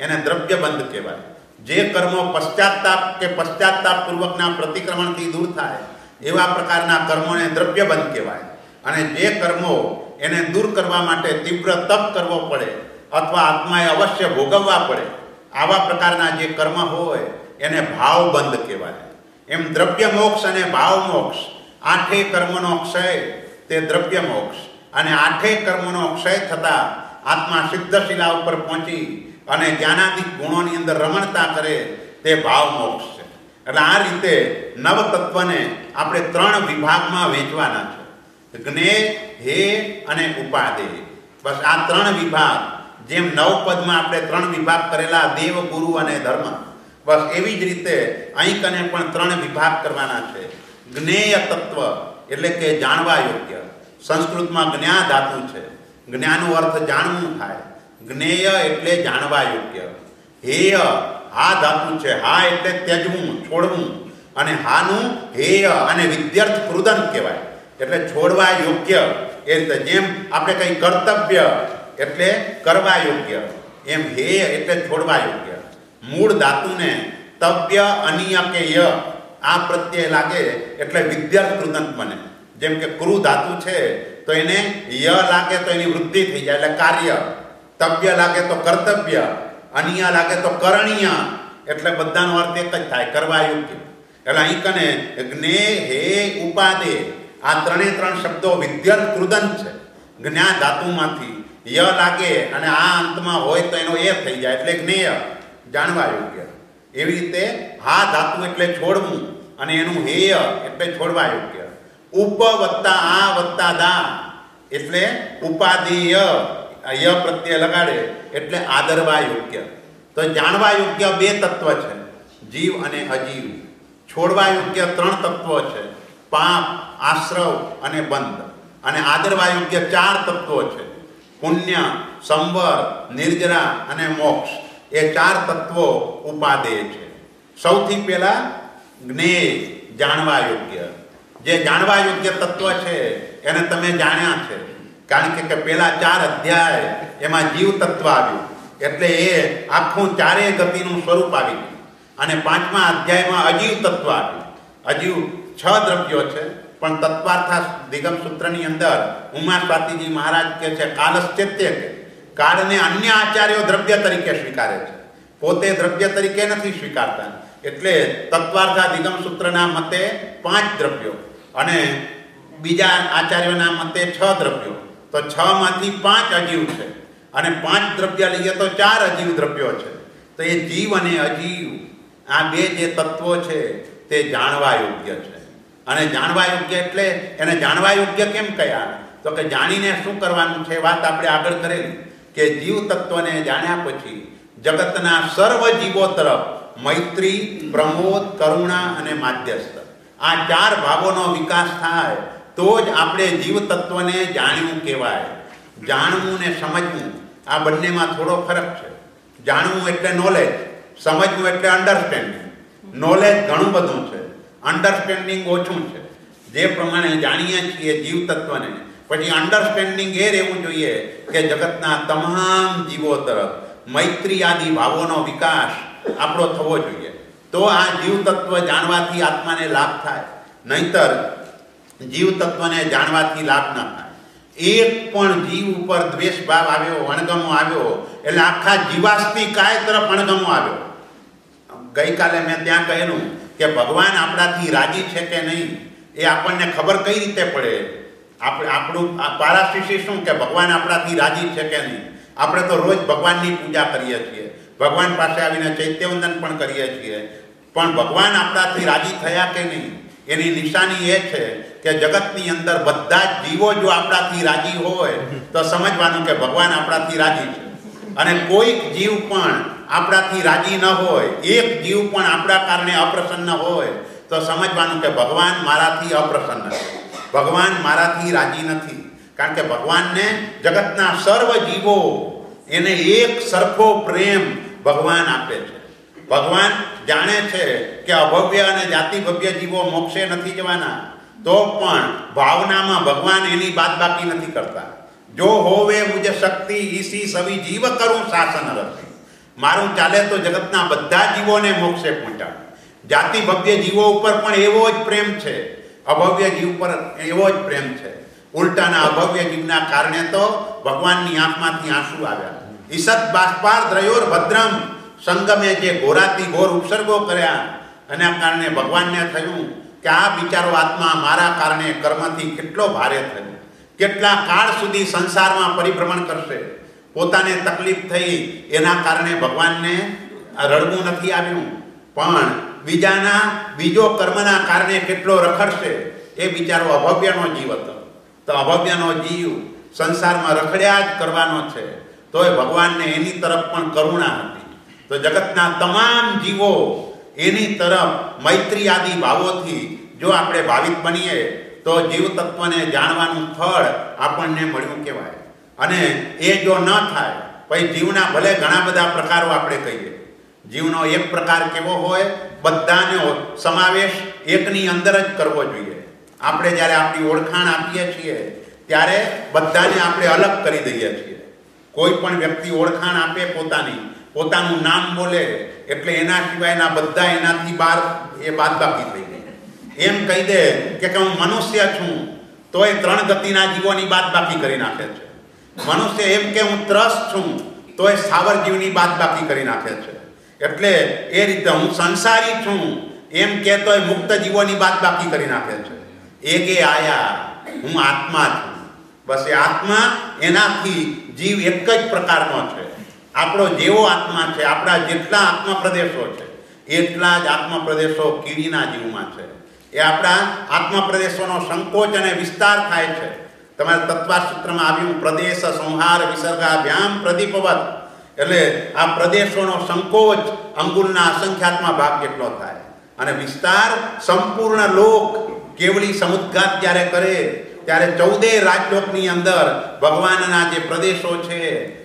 [SPEAKER 1] એને દ્રવ્યબંધ કહેવાય. જે કર્મો પશ્ચાતાપ કે પશ્ચાતાપ પૂર્વકના પ્રતિક્રમણથી દૂર થાય, એવા પ્રકારના કર્મોને દ્રવ્યબંધ કહેવાય. અને જે કર્મો એને દૂર કરવા માટે તીવ્ર તપ કરવો પડે અથવા આત્માએ અવશ્ય ભોગવવા પડે, આવા પ્રકારના જે કર્મ હોય, એને ભાવબંધ કહેવાય. એમ દ્રવ્ય મોક્ષ અને ભાવ મોક્ષ, આઠેય કર્મનો ક્ષય, તે દ્રવ્ય મોક્ષ. અને આઠેય કર્મોનો ક્ષય થતાં આત્મા સિદ્ધશિલા ઉપર પહોંચી અને જ્ઞાનાદિક ગુણોની અંદર રમણતા કરે તે ભાવ મોક્ષ છે. એટલે આ રીતે નવતત્વને આપણે ત્રણ વિભાગમાં વહેંચવાના છે. જ્ઞેય હે અને ઉપાદેય બસ આ ત્રણ વિભાગ, જેમ નવપદમાં આપણે ત્રણ વિભાગ કરેલા, દેવ, ગુરુ અને ધર્મ. બસ એવી જ રીતે અહીં કને પણ ત્રણ વિભાગ કરવાના છે. જ્ઞેય તત્વ એટલે કે જાણવા યોગ્ય. સંસ્કૃતમાં જ્ઞા ધાતુ છે. જ્ઞાનો અર્થ જાણવું થાય. જ્ઞેય એટલે જાણવા યોગ્ય. હેય હા ધાતુ છે. હા એટલે ત્યજવું, છોડવું. અને હાનું હેય અને વિદ્યાર્થ કૃદન કહેવાય. એટલે છોડવા યોગ્ય. એ રીતે જેમ આપણે કંઈ કર્તવ્ય એટલે કરવા યોગ્ય. એમ હેય એટલે છોડવા યોગ્ય. મૂળ ધાતુને તવ્ય અનિય કે ય આ પ્રત્યે લાગે એટલે વિદ્યાર્થ કૃદંત બને. જેમ કે ક્રુ ધાતુ છે, તો એને ય લાગે તો એની વૃદ્ધિ થઈ જાય, એટલે કાર્ય. તવ્ય લાગે તો કર્તવ્ય, અનિય લાગે તો કરણીય. એટલે બધાનો અર્થ એક જ થાય, કરવા યોગ્ય. એટલે અહીં કને જ્ઞે હે ઉપાદે. આ ત્રણે ત્રણ શબ્દો વિદ્યાર્થ કૃદન છે. જ્ઞા ધાતુમાંથી ય લાગે અને આ અંતમાં હોય તો એનો એ થઈ જાય, એટલે જ્ઞેય. જાણવા યોગ્ય. એવી રીતે હા ધાતુ એટલે છોડવું અને એનું હેય એટલે છોડવા યોગ્ય. ઉપ વત્તા આ વત્તા દા એટલે ઉપાધિય. ય પ્રત્યે લગાડે. એટલે આદરવા યોગ્ય તો જાણવા યોગ્ય બે તત્વ છે. જીવ અને અજીવ. છોડવા યોગ્ય ત્રણ તત્વ છે. પાપ, આશ્રવ અને બંધ. અને આદરવા યોગ્ય ચાર તત્વો છે. પુણ્ય, સંવર, નિર્જરા અને મોક્ષ. એ ચાર તત્વો ઉપાદેય છે. સૌથી પહેલા જ્ઞેય જાણવા યોગ્ય જે જાણવા યોગ્ય તત્વ છે, એને તમે જાણ્યા છે. કારણ કે પેલા ચાર અધ્યાય એમાં જીવ તત્વ આવ્યું. એટલે એ આખું ચારેય ગતિનું સ્વરૂપ આવી ગયું. અને પાંચમા અધ્યાયમાં અજીવ તત્વ આવ્યું. અજીવ છ દ્રવ્યો છે, પણ તત્વાર્થા દિગમ સૂત્રની અંદર ઉમા સ્વાતિજી મહારાજ કે છે, કાલશ્ચેત્ય કે. કાળને અન્ય આચાર્યો દ્રવ્ય તરીકે સ્વીકારે છે. પોતે દ્રવ્ય તરીકે નથી સ્વીકારતા. એટલે તત્વાર્થા દિગમ સૂત્રના મતે પાંચ દ્રવ્યો. અને બીજા આચાર્યોના મતે છ દ્રવ્યો. તો છ માંથી પાંચ અજીવ છે. અને પાંચ દ્રવ્ય લઈએ તો ચાર અજીવ દ્રવ્યો છે. તો એ જીવ અને અજીવ, આ બે જે તત્વો છે, તે જાણવા યોગ્ય છે. અને જાણવા યોગ્ય એટલે એને જાણવા યોગ્ય કેમ કયા? તો કે જાણીને શું કરવાનું છે? વાત આપણે આગળ કરેલી કે જીવ તત્વને જાણ્યા પછી જગતના સર્વ જીવો તરફ મૈત્રી, પ્રમોદ, કરુણા અને માધ્યસ્થ. આ ચાર ભાવોનો વિકાસ થાય, તો જ આપણે જીવ તત્વને જાણવું કહેવાય. જાણવું ને સમજવું, આ બંનેમાં થોડો ફરક છે. જાણવું એટલે નોલેજ સમજવું એટલે અન્ડરસ્ટેન્ડિંગ નોલેજ ઘણું બધું છે. અન્ડરસ્ટેન્ડિંગ ઓછું છે. જે પ્રમાણે જાણીએ છીએ જીવ તત્વને પછી અન્ડરસ્ટેન્ડિંગ એ રહેવું જોઈએ કે જગતના તમામ જીવો તરફ મૈત્રી આદિ ભાવોનો વિકાસ આપણો થવો જોઈએ. તો આ જીવ તત્વ જાણવાથી આત્માને લાભ થાય. નહીતર જીવ તત્વને જાણવાથી લાભ ન થાય. એક પણ જીવ ઉપર દ્વેષ ભાવ આવ્યો અણગમો આવ્યો, એટલે આખા જીવાસ્તી કાય તરફ અણગમો આવ્યો. ગઈકાલે મેં ત્યાં કહેલું કે ભગવાન આપણાથી રાજી છે કે નહીં, એ આપણને ખબર કઈ રીતે પડે? આપણે આપણું પારાશીષી શું કે ભગવાન આપણાથી રાજી છે કે નહીં? આપણે તો રોજ ભગવાનની પૂજા કરીએ છીએ. ભગવાન પાસે આવીને ચૈત્યવંદન પણ કરીએ છીએ. પણ ભગવાન આપણાથી રાજી થયા કે નહીં? એની નિશાની એ છે કે જગતની અંદર બધા જ જીવો જો આપણાથી રાજી હોય, તો સમજવાનું કે ભગવાન આપણાથી રાજી છે. અને કોઈક જીવ પણ આપણાથી રાજી ન હોય, એક જીવ પણ આપણા કારણે અપ્રસન્ન હોય, તો સમજવાનું કે ભગવાન મારાથી અપ્રસન્ન છે. ભગવાન મારાથી રાજી નથી. કારણ કે ભગવાનને જગતના સર્વ જીવો, એને એક સરખો પ્રેમ ભગવાન આપે છે. ભગવાન જાણે છે કે અભવ્ય અને જાતિ ભવ્ય જીવો મોક્ષે નથી જવાના, તો પણ ભાવનામાં ભગવાન એની બાદબાકી નથી કરતા. જો હોવે મુજે શક્તિ ઈસી સવી જીવ કરું શાસન રસી મારું ચાલે તો જગતના બધા જીવોને મોક્ષે પહોંચાડે. જાતિ ભવ્ય જીવો ઉપર પણ એવો જ પ્રેમ છે. અભવ્ય જીવ પર એવો જ પ્રેમ છે. ઉલટાના અભવ્ય જીવના કારણે તો ભગવાનની આંખમાંથી આંસુ આવ્યા. ઈસત બાષ્પાર દ્રયોર ભદ્રમ. સંગમે જે ઘોરાતી ઘોર ઉપસર્ગો કર્યા, એના કારણે ભગવાનને થયું કે આ બિચારો આત્મા મારા કારણે કર્મથી કેટલો ભારે થયો. કેટલા કાળ સુધી સંસારમાં પરિભ્રમણ કરશે. પોતાને તકલીફ થઈ, એના કારણે ભગવાનને રડવું નથી આવ્યું. પણ બીજાના, બીજો કર્મના કારણે કેટલો રખડશે, એ બિચારો અભવ્યનો જીવ હતો. તો અભવ્યનો જીવ સંસારમાં રખડ્યા જ કરવાનો છે. તોય ભગવાનને એની તરફ પણ કરુણા હતી. તો જગતના તમામ જીવો એની તરફ મૈત્રી આદિ ભાવોથી જો આપણે ભાવિત બનીએ, તો જીવ તત્વને જાણવાનું ફળ આપણને મળ્યું કહેવાય. અને એ જો ન થાય, પછી જીવના ભલે ઘણા બધા પ્રકારો આપણે કહીએ. જીવનો એક પ્રકાર કેવો હોય, બધાને સમાવેશ એકની અંદર જ કરવો જોઈએ. આપણે જ્યારે આપણી ઓળખાણ આપીએ છીએ, ત્યારે બધાને આપણે અલગ કરી દઈએ છીએ. કોઈ પણ વ્યક્તિ ઓળખાણ આપે પોતાની પોતાનું નામ બોલે એટલે એના સિવાયના બધા એનાથી બહાર એ બાદબાકી થઈ ગઈ. એમ કહી દે કે હું મનુષ્ય છું તો એ ત્રણ ગતિના જીવોની બાદબાકી કરી નાખે છે. મનુષ્ય એમ કે હું ત્રસ છું તો એ સાવર જીવની બાદબાકી કરી નાખે છે. એટલે એ રીતે હું સંસારી છું, એમ કહેતો એ મુક્ત જીવોની બાદબાકી કરી નાખે છે. એકે આયા, હું આત્મા છું. બસ એ આત્મા એનાથી જીવ એક જ પ્રકારનો છે. આપણો જેવો આત્મા છે, આપણા જેટલા આત્મા પ્રદેશો છે, એટલા જ આત્મા પ્રદેશો કીડીના જીવમાં છે. એ આપણા આત્મા પ્રદેશોનો સંકોચ અને વિસ્તાર થાય છે. તમારે તત્વાસૂત્રમાં આવ્યું, પ્રદેશ સંહાર વિસર્ગાભ્યામ પ્રદીપવત. એટલે આ પ્રદેશોનો સંકોચ અંગુલના અસંખ્યાત્મા ભાગ કેટલો થાય. અને વિસ્તાર સંપૂર્ણ લોક કેવળી સમુદ્ઘાત જ્યારે કરે, ત્યારે ચૌદે રાજલોકની અંદર ભગવાનના જે પ્રદેશો છે,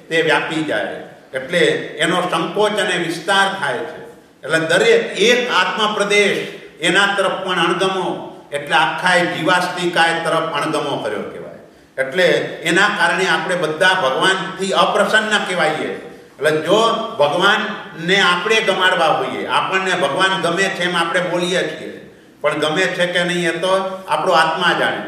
[SPEAKER 1] તે વ્યાપી જાય. એટલે એનો સંકોચ અને વિસ્તાર થાય છે. એટલે દરેક એક આત્મા પ્રદેશ એના તરફ પણ અણગમો, એટલે આખા જીવાસ્તિકાય તરફ અણગમો કર્યો કહેવાય. એટલે એના કારણે આપણે બધા ભગવાનથી અપ્રસન્ન કહેવાઈએ. એટલે જો ભગવાનને આપણે ગમાડવા હોઈએ, આપણને ભગવાન ગમે છે એમ આપણે બોલીએ છીએ. પણ ગમે છે કે નહીં એ તો આપણો આત્મા જાણે.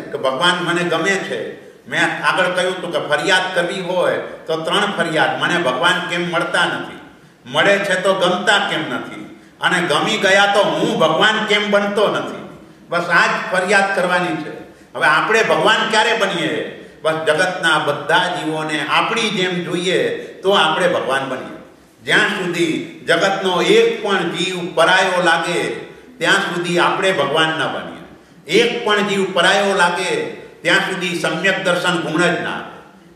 [SPEAKER 1] કે ભગવાન મને ગમે છે. મેં આગળ કહ્યું હતું કે ફરિયાદ કરવી હોય તો ત્રણ ફરિયાદ. મને ભગવાન કેમ મળતા નથી? મળે છે તો ગમતા કેમ નથી? અને ગમી ગયા તો હું ભગવાન કેમ બનતો નથી? બસ આ જ ફરિયાદ કરવાની છે. હવે આપણે ભગવાન ક્યારે બનીએ? બસ જગતના બધા જીવોને આપણી જેમ જોઈએ તો આપણે ભગવાન બનીએ. જ્યાં સુધી જગતનો એક પણ જીવ પરાયો લાગે, ત્યાં સુધી આપણે ભગવાન ન બનીએ. એક પણ જીવ પરાયો લાગે ત્યાં સુધી સમ્યક દર્શન ગુણ જ ના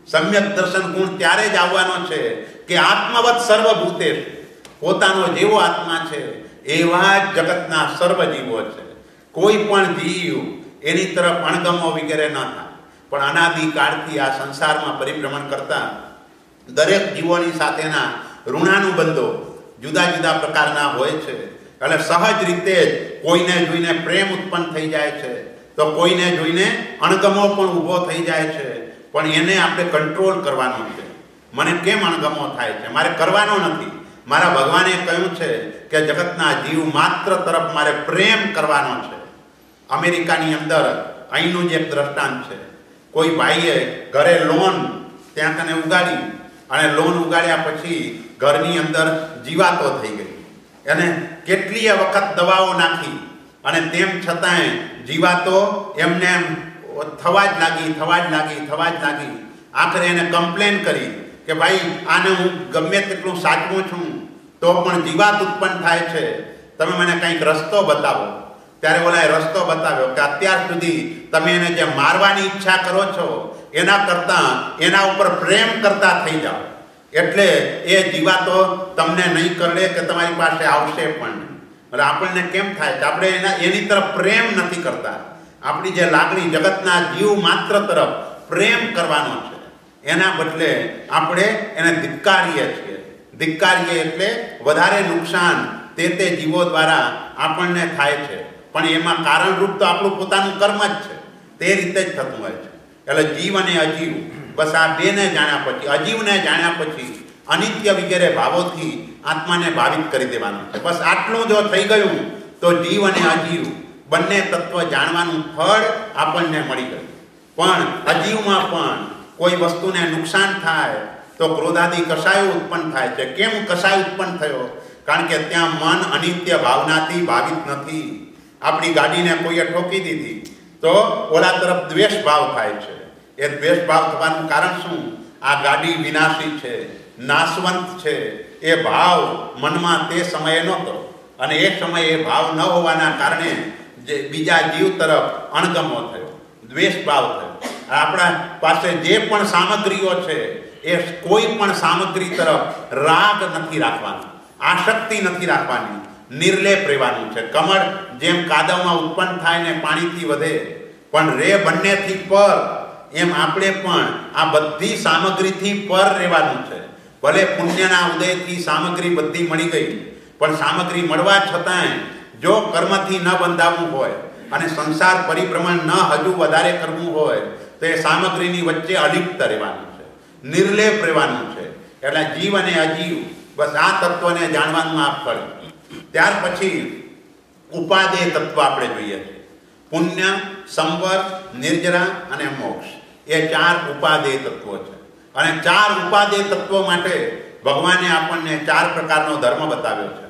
[SPEAKER 1] સમ્યક દર્શન ગુણ ત્યારે જ આવવાનો છે કે આત્મવત સર્વભૂતે પોતાનો જેવો આત્મા છે, એવા જ જગતના સર્વ જીવો છે. કોઈ પણ જીવ એની તરફ અણગમો વગેરે ન થાય. પણ અનાદિકાળથી આ સંસારમાં પરિભ્રમણ કરતા દરેક જીવોની સાથેના ઋણાનુબંધો જુદા જુદા પ્રકારના હોય છે. એટલે સહજ રીતે જ કોઈને જોઈને પ્રેમ ઉત્પન્ન થઈ જાય છે. તો કોઈને જોઈને અણગમો પણ ઊભો થઈ જાય છે. પણ એને આપણે કંટ્રોલ કરવાનો છે. મને કેમ અણગમો થાય છે? મારે કરવાનો નથી. મારા ભગવાને કહ્યું છે કે જગતના જીવ માત્ર તરફ મારે પ્રેમ કરવાનો છે. અમેરિકાની અંદર અહીંનું જ એક દ્રષ્ટાંત છે. કોઈ ભાઈએ ઘરે લોન ત્યાં તને ઉગાડી અને લોન ઉગાડ્યા પછી ઘરની અંદર જીવાતો થઈ ગઈ. અને કેટલીય વખત દવાઓ નાખી અને તેમ છતાંય જીવાતો એમને એમ થવા જ લાગી, થવા જ લાગી, થવા જ લાગી. આખરે એને કમ્પ્લેન કરી કે ભાઈ, આને હું ગમે તેટલું સાચવું છું, તો પણ જીવાત ઉત્પન્ન થાય છે. તમે મને કંઈક રસ્તો બતાવો. ત્યારે ઓલાએ રસ્તો બતાવ્યો કે અત્યાર સુધી તમે એને જે મારવાની ઈચ્છા કરો છો, એના કરતાં એના ઉપર પ્રેમ કરતા થઈ જાઓ. એટલે એ જીવાતો તમને નહીં કરડે કે તમારી પાસે આવશે પણ. એટલે આપણને કેમ થાય કે આપણે એના એની તરફ પ્રેમ નથી કરતા. આપણી જે લાગણી જગતના જીવ માત્ર તરફ પ્રેમ કરવાનો છે. એના બદલે આપણે એને ધિક્કારીએ છીએ. ધિક્કારીએ એટલે વધારે નુકસાન તે તે જીવો દ્વારા આપણને થાય છે. પણ એમાં કારણરૂપ તો આપણું પોતાનું કર્મ જ છે. તે રીતે જ થતું હોય છે. એટલે જીવ અને અજીવ, બસ આ બેને જાણ્યા પછી, અજીવને જાણ્યા પછી અનિત્ય વગેરે ભાવોથી આત્માને ભાવિત કરી દેવાનું છે. બસ આટલું જો થઈ ગયું, તો જીવ અને અજીવ બંને તત્વ જાણવાનું ફળ આપણને મળી ગયું. પણ અજીવમાં પણ કોઈ વસ્તુને નુકસાન થાય, તો ક્રોધાદી કસાયો ઉત્પન્ન થાય છે. કેમ કસાય ઉત્પન્ન થયો? કારણ કે ત્યાં મન અનિત્ય ભાવનાથી ભાવિત નથી. આપણી ગાડીને કોઈએ ઠોકી દીધી, તો ઓલા તરફ દ્વેષ ભાવ થાય છે. એ દ્વેષ ભાવ થવાનું કારણ શું? આ ગાડી વિનાશી છે. નાશવંત છે. એ ભાવ મનમાં તે સમયે નહોતો અને એ સમયે એ ભાવ ન હોવાના કારણે જે બીજા જીવ તરફ અણગમો થયો, દ્વેષ ભાવ થયો. આપણા પાસે જે પણ સામગ્રીઓ છે, એ કોઈ પણ સામગ્રી તરફ રાગ નથી રાખવાનો, આસક્તિ નથી રાખવાની, નિર્લેપ રહેવાનું છે. કમળ જેમ કાદવમાં ઉત્પન્ન થાય ને પાણીથી વધે, પણ રે બંનેથી પર, એમ આપણે પણ આ બધી સામગ્રીથી પર રહેવાનું છે. ભલે પુણ્યના ઉદયથી સામગ્રી બધી મળી ગઈ, પણ સામગ્રી મળવા છતાંય જો કર્મથી ન બંધાવવું હોય અને સંસાર પરિભ્રમણ ન હજુ વધારે કરવું હોય, તો એ સામગ્રીની વચ્ચે અલિપ્ત રહેવાનું છે, નિર્લેપ રહેવાનું છે. એટલે જીવ અને અજીવ, બસ આ તત્વને જાણવાનું આ ફળ. ત્યાર પછી ઉપાદેય તત્વ આપણે જોઈએ છે. પુણ્ય, સંવર, નિર્જરા અને મોક્ષ. એ ચાર ઉપાદેય તત્વો છે. અને ચાર ઉપાદેય તત્વો માટે ભગવાને આપણને ચાર પ્રકારનો ધર્મ બતાવ્યો છે.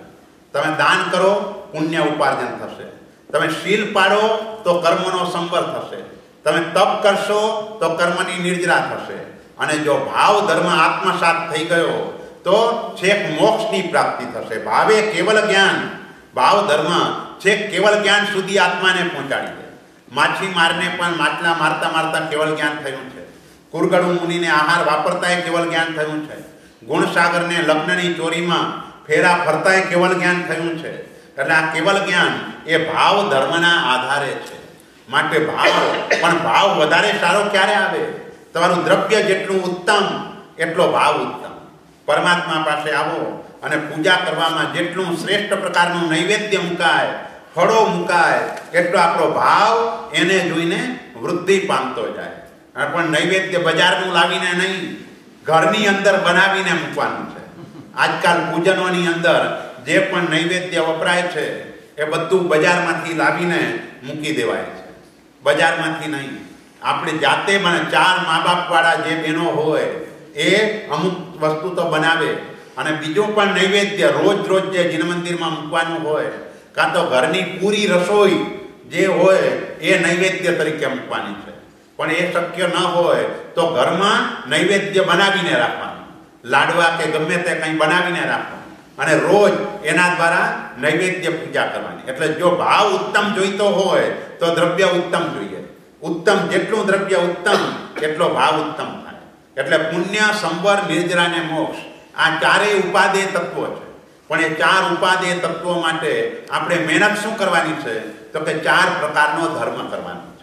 [SPEAKER 1] તમે દાન કરો, પુણ્ય ઉપાર્જન થશે. તમે શીલ પાડો, તો કર્મનો સંવર થશે. તમે તપ કરશો, તો કર્મની નિર્જરા થશે. અને જો ભાવ ધર્મ આત્મસાત થઈ ગયો, તો છેક મોક્ષની પ્રાપ્તિ થશે. ભાવે કેવલ જ્ઞાન. ભાવ ધર્મ છેક કેવલ જ્ઞાન સુધી આત્માને પહોંચાડી દે. માછીમારને પણ માટલા મારતા મારતા કેવલ જ્ઞાન થયું છે. કુરગડું મુનિને આહાર વાપરતાય કેવલ જ્ઞાન થયું છે. ગુણસાગરને લગ્નની ચોરીમાં ફેરા ફરતાય કેવલ જ્ઞાન થયું છે. એટલે આ કેવલ જ્ઞાન એ ભાવ ધર્મના આધારે છે. માટે ભાવ, પણ ભાવ વધારે સારો ક્યારે આવે? તમારું દ્રવ્ય જેટલું ઉત્તમ, એટલો ભાવ ઉત્તમ. પરમાત્મા પાસે આવો અને પૂજા કરવામાં જેટલું શ્રેષ્ઠ પ્રકારનું નૈવેદ્ય મુકાય, ફળો મુકાય, એટલો આપણો ભાવ એને જોઈને વૃદ્ધિ પામતો જાય. પણ નૈવેદ્ય બજારનું લાવીને નહીં, ઘરની અંદર બનાવીને મૂકવાનું છે. આજકાલ પૂજનોની અંદર જે પણ નૈવેદ્ય વપરાય છે, એ બધું બજારમાંથી લાવીને મૂકી દેવાય છે. બજારમાંથી નહીં. આપણે જાતે મને ચાર મા બાપવાળા જે બહેનો હોય, એ અમુક વસ્તુ તો બનાવે. અને બીજું પણ નૈવેદ્ય રોજ રોજ જે જીન મંદિરમાં મૂકવાનું હોય, કાં તો ઘરની પૂરી રસોઈ જે હોય, એ નૈવેદ્ય તરીકે મૂકવાની છે. પણ એ શક્ય ન હોય તો ઘરમાં નૈવેદ્ય બનાવીને રાખવાનું. લાડવા કે ગમે તે કંઈ બનાવીને રાખવાનું. અને રોજ એના દ્વારા નૈવેદ્ય પૂજા કરવાની. એટલે જો ભાવ ઉત્તમ જોઈતો હોય તો દ્રવ્ય ઉત્તમ જોઈએ. ઉત્તમ જેટલું દ્રવ્ય ઉત્તમ, એટલો ભાવ ઉત્તમ થાય. એટલે પુણ્ય, સંવર, નિર્જરા ને મોક્ષ આ ચારેય ઉપાદેય તત્વો છે. પણ એ ચાર ઉપાદેય તત્વો માટે આપણે મહેનત શું કરવાની છે? તો કે ચાર પ્રકારનો ધર્મ કરવાનો.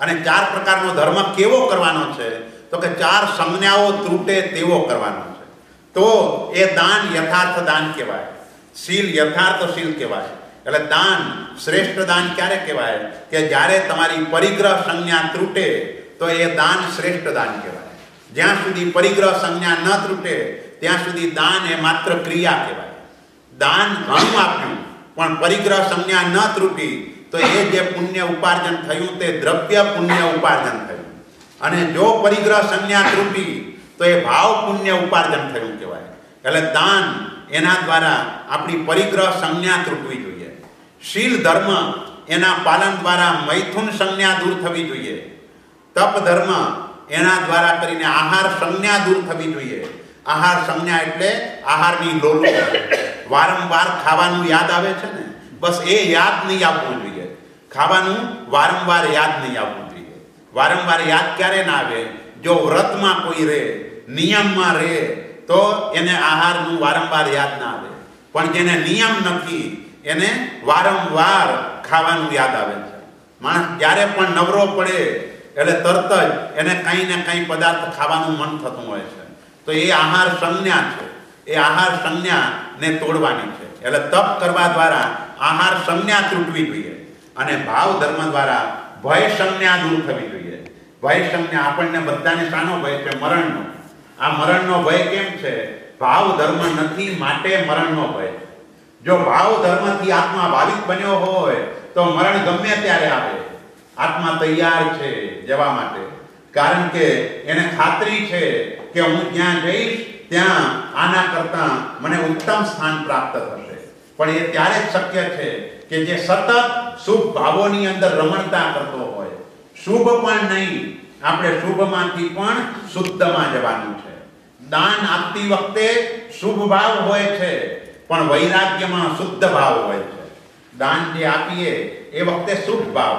[SPEAKER 1] અને ચાર પ્રકારનો ધર્મ કેવો કરવાનો છે? તો કે ચાર સંજ્ઞાઓ તૂટે તેવો કરવાનો છે. તો એ દાન યથાર્થ દાન કહેવાય. શીલ યથાર્થ શીલ કહેવાય. એટલે દાન શ્રેષ્ઠ દાન ક્યારે કહેવાય? કે જ્યારે તમારી પરિગ્રહ સંજ્ઞા તૂટે, તો એ દાન શ્રેષ્ઠ દાન કહેવાય. જ્યાં સુધી પરિગ્રહ સંજ્ઞા ન તૂટે, ત્યાં સુધી દાન એ માત્ર ક્રિયા કહેવાય. દાન ઘણું આપ્યું, પણ પરિગ્રહ સંજ્ઞા ન ત્રુટી તો એ જે પુણ્ય ઉપાર્જન થયું તે દ્રવ્ય પુણ્ય ઉપાર્જન થયું. અને જો પરિગ્રહ સંજ્ઞા રૂપી, તો એ ભાવ પુણ્ય ઉપાર્જન થયું કહેવાય. એટલે દાન એના દ્વારા આપણી પરિગ્રહ સંજ્ઞા તૂટવી જોઈએ. શીલ ધર્મ એના પાલન દ્વારા મૈથુન સંજ્ઞા દૂર થવી જોઈએ. તપ ધર્મ એના દ્વારા કરીને આહાર સંજ્ઞા દૂર થવી જોઈએ. આહાર સંજ્ઞા એટલે આહારની લોલો વારંવાર ખાવાનું યાદ આવે છે ને? બસ એ યાદ નહીં આવવું જોઈએ. ખાવાનું વારંવાર યાદ નહીં આવવું જોઈએ. વારંવાર યાદ ક્યારે ના આવે? જો વ્રતમાં કોઈ રહે, નિયમમાં રહે, તો એને આહારનું વારંવાર યાદ ના આવે. પણ જેને નિયમ નથી, એને વારંવાર ખાવાનું યાદ આવે છે. માણસ જ્યારે પણ નવરો પડે, એટલે તરત જ એને કંઈ ને કંઈ પદાર્થ ખાવાનું મન થતું હોય છે. તો એ આહાર સંજ્ઞા છે. એ આહાર સંજ્ઞાને તોડવાની છે. એટલે તપ કરવા દ્વારા આહાર સંજ્ઞા તૂટવી જોઈએ. અને ભાવ ધર્મ દ્વારા ભય સંજ્ઞા દૂર થવી જોઈએ. ભય સંજ્ઞા આપણને બધાને શાનો ભય છે? મરણનો. આ મરણનો ભય કેમ છે? ભાવ ધર્મ નથી માટે મરણનો ભય. જો ભાવ ધર્મથી આત્મા ભાવિક બન્યો હોય, તો મરણ ગમે ત્યારે આવે. આત્મા તૈયાર છે જવા માટે. કારણ કે એને ખાતરી છે કે હું જ્યાં જઈશ, ત્યાં આના કરતાં મને ઉત્તમ સ્થાન પ્રાપ્ત થશે. પણ એ ત્યારે જ શક્ય છે કે જે સતત શુભ ભાવોની અંદર રમણતા કરતો હોય. શુભ પણ નહીં, આપણે શુભમાંથી પણ શુદ્ધમાં જવાનું છે. દાન આપતી વખતે શુભ ભાવ હોય છે, પણ વૈરાગ્યમાં શુદ્ધ ભાવ હોય છે. દાન જે આપીએ, એ વખતે શુભ ભાવ.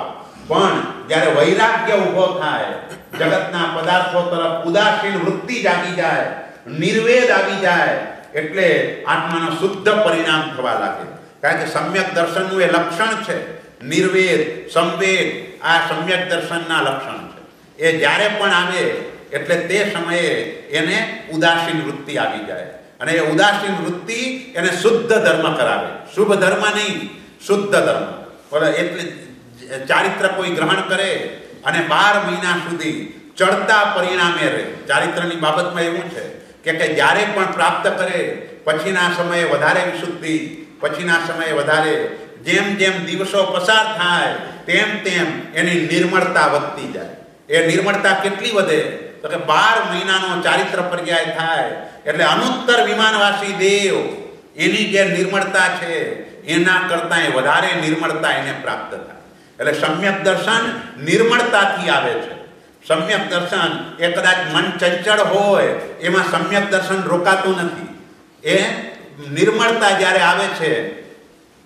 [SPEAKER 1] પણ જ્યારે વૈરાગ્ય ઊભો થાય, જગતના પદાર્થો તરફ ઉદાસીન વૃત્તિ જાગી જાય, નિર્વેદ આવી જાય, એટલે આત્માનો શુદ્ધ પરિણામ થવા લાગે કારણ કે સમ્યક દર્શનનું એ લક્ષણ છે. નિર્વેદ, સંવેદ, આ સમ્યક દર્શનના લક્ષણ છે. એ જ્યારે પણ આવે, એટલે તે સમયે એને ઉદાસીન વૃત્તિ આવી જાય. અને એ ઉદાસીન વૃત્તિ એને શુદ્ધ ધર્મ કરાવે. શુભ ધર્મ નહીં, શુદ્ધ ધર્મ. બરાબર એટલે ચારિત્ર કોઈ ગ્રહણ કરે અને બાર મહિના સુધી ચડતા પરિણામે રહે. ચારિત્રની બાબતમાં એવું છે કે જ્યારે પણ પ્રાપ્ત કરે, પછીના સમયે વધારે વિશુદ્ધિ પછીના સમયે વધારે જેમ જેમ દિવસો પસાર થાય, તેમ તેમ એની નિર્મળતા વધતી જાય. એ નિર્મળતા કેટલી વધે? તો કે બાર મહિનાનો ચારિત્ર પર્યાય થાય. એટલે અનુત્તર વિમાનવાસી દેવ, એની જે નિર્મળતા છે, એના કરતાં એ વધારે નિર્મળતા એને પ્રાપ્ત થાય. એટલે સમ્યક દર્શન નિર્મળતાથી આવે છે. સમ્યક દર્શન એ કદાચ મન ચંચળ હોય, એમાં સમ્યક દર્શન રોકાતું નથી. એ નિર્મળતા જ્યારે આવે છે,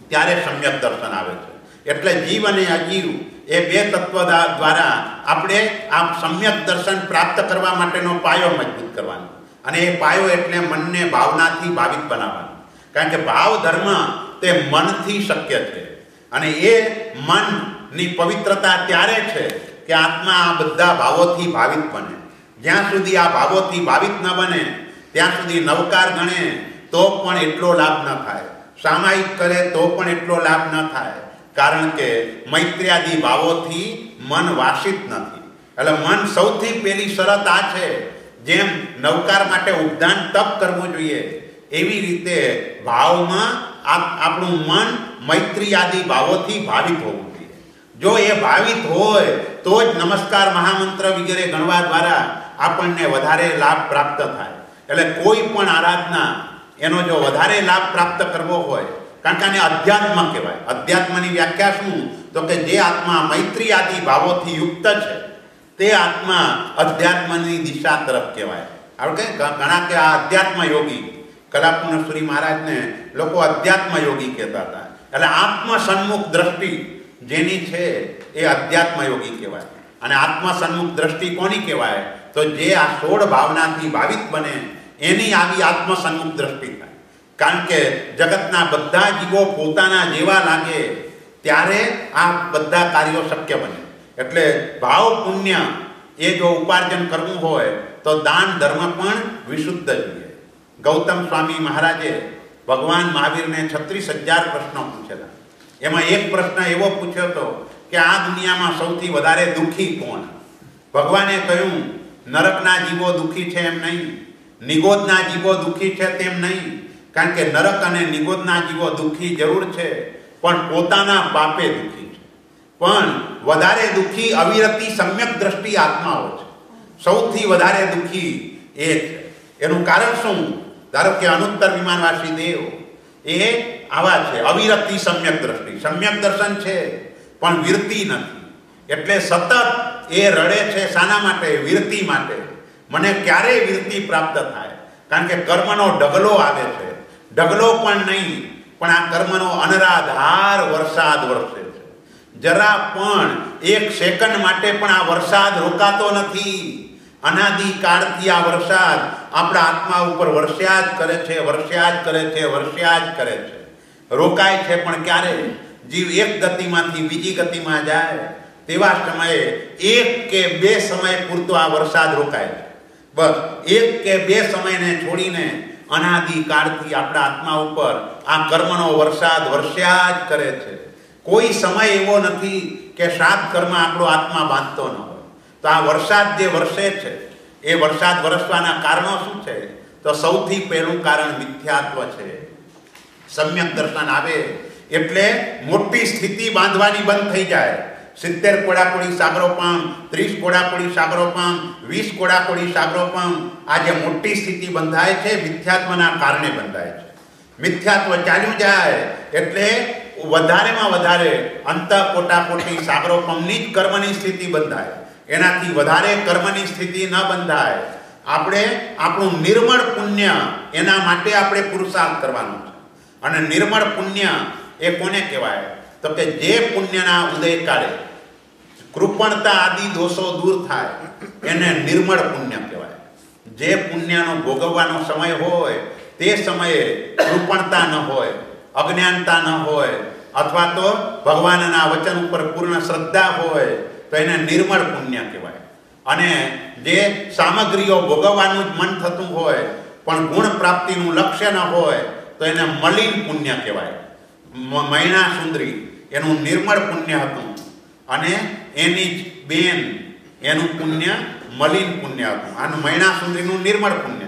[SPEAKER 1] ત્યારે સમ્યક દર્શન આવે છે. એટલે જીવ અને અજીવ એ બે તત્વ દ્વારા આપણે આ સમ્યક દર્શન પ્રાપ્ત કરવા માટેનો પાયો મજબૂત કરવાનો. અને એ પાયો એટલે મનને ભાવનાથી ભાવિત બનાવવાનો. કારણ કે ભાવ ધર્મ તે મનથી શક્ય છે. અને એ મનની પવિત્રતા ત્યારે છે કે આત્મા આ બધા ભાવોથી ભાવિત બને. જ્યાં સુધી આ ભાવોથી ભાવિત ન બને, ત્યાં સુધી નવકાર ગણે તો પણ એટલો લાભ ન થાય. સામાયિક કરે તો પણ એટલો લાભ ન થાય. કારણ કે મૈત્ર્યાદી ભાવોથી મન વાસિત નથી. એટલે મન સૌથી પહેલી શરત આ છે, જેમ નવકાર માટે ઉપદાન તપ કરવું જોઈએ. એવી રીતે ભાવમાં આપણું મન મૈત્રી આદિ ભાવોથી ભાવિત હોવું જોઈએ. જો એ ભાવિત હોય, તો જ નમસ્કાર મહામંત્ર વગેરે ગણવા દ્વારા આપણને વધારે લાભ પ્રાપ્ત થાય. એટલે કોઈ પણ આરાધના એનો જો વધારે લાભ પ્રાપ્ત કરવો હોય, કારણ કે આને અધ્યાત્મ કહેવાય. અધ્યાત્મની વ્યાખ્યા શું? તો કે જે આત્મા મૈત્રી આદિ ભાવોથી યુક્ત છે, તે આત્મા અધ્યાત્મની દિશા તરફ કહેવાય. આપણે ઘણા કે આ અધ્યાત્મ યોગી કલાપૂર્ણ મહારાજને લોકો અધ્યાત્મ યોગી કહેતા હતા. એટલે આત્મ સન્મુખ દ્રષ્ટિ જેની છે, એ અધ્યાત્મ યોગી કહેવાય. અને આત્મ સન્મુખ દ્રષ્ટિ કોની કહેવાય? તો જે આ સોળ ભાવનાથી ભાવિત બને એની આવી આત્મ સન્મુખ દ્રષ્ટિ થાય. કારણ કે જગતના બધા જીવો પોતાના જેવા લાગે ત્યારે આ બધા કાર્યો શક્ય બને. એટલે ભાવ પુણ્ય એ જો ઉપાર્જન કરવું હોય તો દાન ધર્મ પણ વિશુદ્ધ જોઈએ ગૌતમ સ્વામી મહારાજે ભગવાન મહાવીરને છત્રીસ હજાર પ્રશ્નો પૂછેલા. એમાં એક પ્રશ્ન એવો પૂછ્યો હતો કે આ દુનિયામાં સૌથી વધારે દુઃખી કોણ? ભગવાને કહ્યું, નરકના જીવો દુઃખી છે એમ નહીં. નિગોદના જીવો દુઃખી છે તેમ નહીં. કારણ કે નરક અને નિગોદના જીવો દુઃખી જરૂર છે, પણ પોતાના પાપે દુઃખી છે. પણ વધારે દુઃખી અવિરતી સમ્યક દ્રષ્ટિ આત્માઓ છે. સૌથી વધારે દુઃખી એ છે. એનું કારણ શું? ધારો કે અનુત્તર વિમાનવાસી દેવ, એ આવા છે અવિરતી સમ્યક દ્રષ્ટિ. સમ્યક દર્શન છે, પણ વિરતી નથી. એટલે સતત એ રડે છે, શાના માટે? વિરતી માટે. મને ક્યારેય વિરતી પ્રાપ્ત થાય. કારણ કે કર્મનો ઢગલો આવે છે. ઢગલો પણ નહીં, પણ આ કર્મનો અનરાધાર વરસાદ વરસે છે. જરા પણ એક સેકન્ડ માટે પણ આ વરસાદ રોકાતો નથી. અનાદિ કાળથી આ વરસાદ આપણા આત્મા ઉપર વરસ્યા જ કરે છે, વરસ્યા જ કરે છે, વરસ્યા જ કરે છે. રોકાય છે પણ ક્યારે? જીવ એક ગતિમાંથી બીજી ગતિમાં જાય. તેવા સમયે એક કે બે સમય પૂરતો આ વરસાદ રોકાય છે. બસ, એક કે બે સમયને છોડીને અનાદિકાળથી આપણા આત્મા ઉપર આ કર્મનો વરસાદ વરસ્યા જ કરે છે. કોઈ સમય એવો નથી કે સાત કર્મ આપણો આત્મા બાંધતો ન હોય. તો આ વરસાદ જે વરસે છે, એ વરસાદ વરસવાના કારણો શું છે? તો સૌથી પહેલું કારણ મિથ્યાત્વ છે. સમ્યક દર્શન આવે એટલે મોટી સ્થિતિ બાંધવાની બંધ થઈ જાય. સિત્તેર કોડાકોડી સાગરોપમ ત્રીસ કોડાકોડી સાગરોપમ વીસ કોડાકોડી સાગરોપમ આ જે મોટી સ્થિતિ બંધાય છે મિથ્યાત્મના કારણે બંધાય છે. મિથ્યાત્વ ચાલ્યું જાય એટલે વધારેમાં વધારે અંત કોટાકોટી સાગરોપમની જ કર્મની સ્થિતિ બંધાય. એનાથી વધારે કર્મની સ્થિતિ ન બંધાય. આપણે આપણું નિર્મળ પુણ્ય એના માટે આપણે પુરુષાર્થ કરવાનો છે. અને નિર્મળ પુણ્ય એ કોને કહેવાય? તો કે જે પુણ્યના ઉદય કાળે કૃપણતા આદિ દોષો દૂર થાય, એને નિર્મળ પુણ્ય કહેવાય. જે પુણ્યનો ભોગવવાનો સમય હોય, તે સમયે કૃપણતા ન હોય, અજ્ઞાનતા ન હોય, અથવા તો ભગવાનના વચન ઉપર પૂર્ણ શ્રદ્ધા હોય, તો એને નિર્મળ પુણ્ય કહેવાય. અને જે સામગ્રીઓ ભોગવવાનું જ મન થતું હોય, પણ ગુણ પ્રાપ્તિનું લક્ષ્ય ન હોય, તો એને મલિન પુણ્ય કહેવાય. મૈણા સુંદરી એનું નિર્મળ પુણ્ય હતું. અને એની જ બેન એનું પુણ્ય મલિન પુણ્ય હતું. આનું મૈણા સુંદરીનું નિર્મળ પુણ્ય.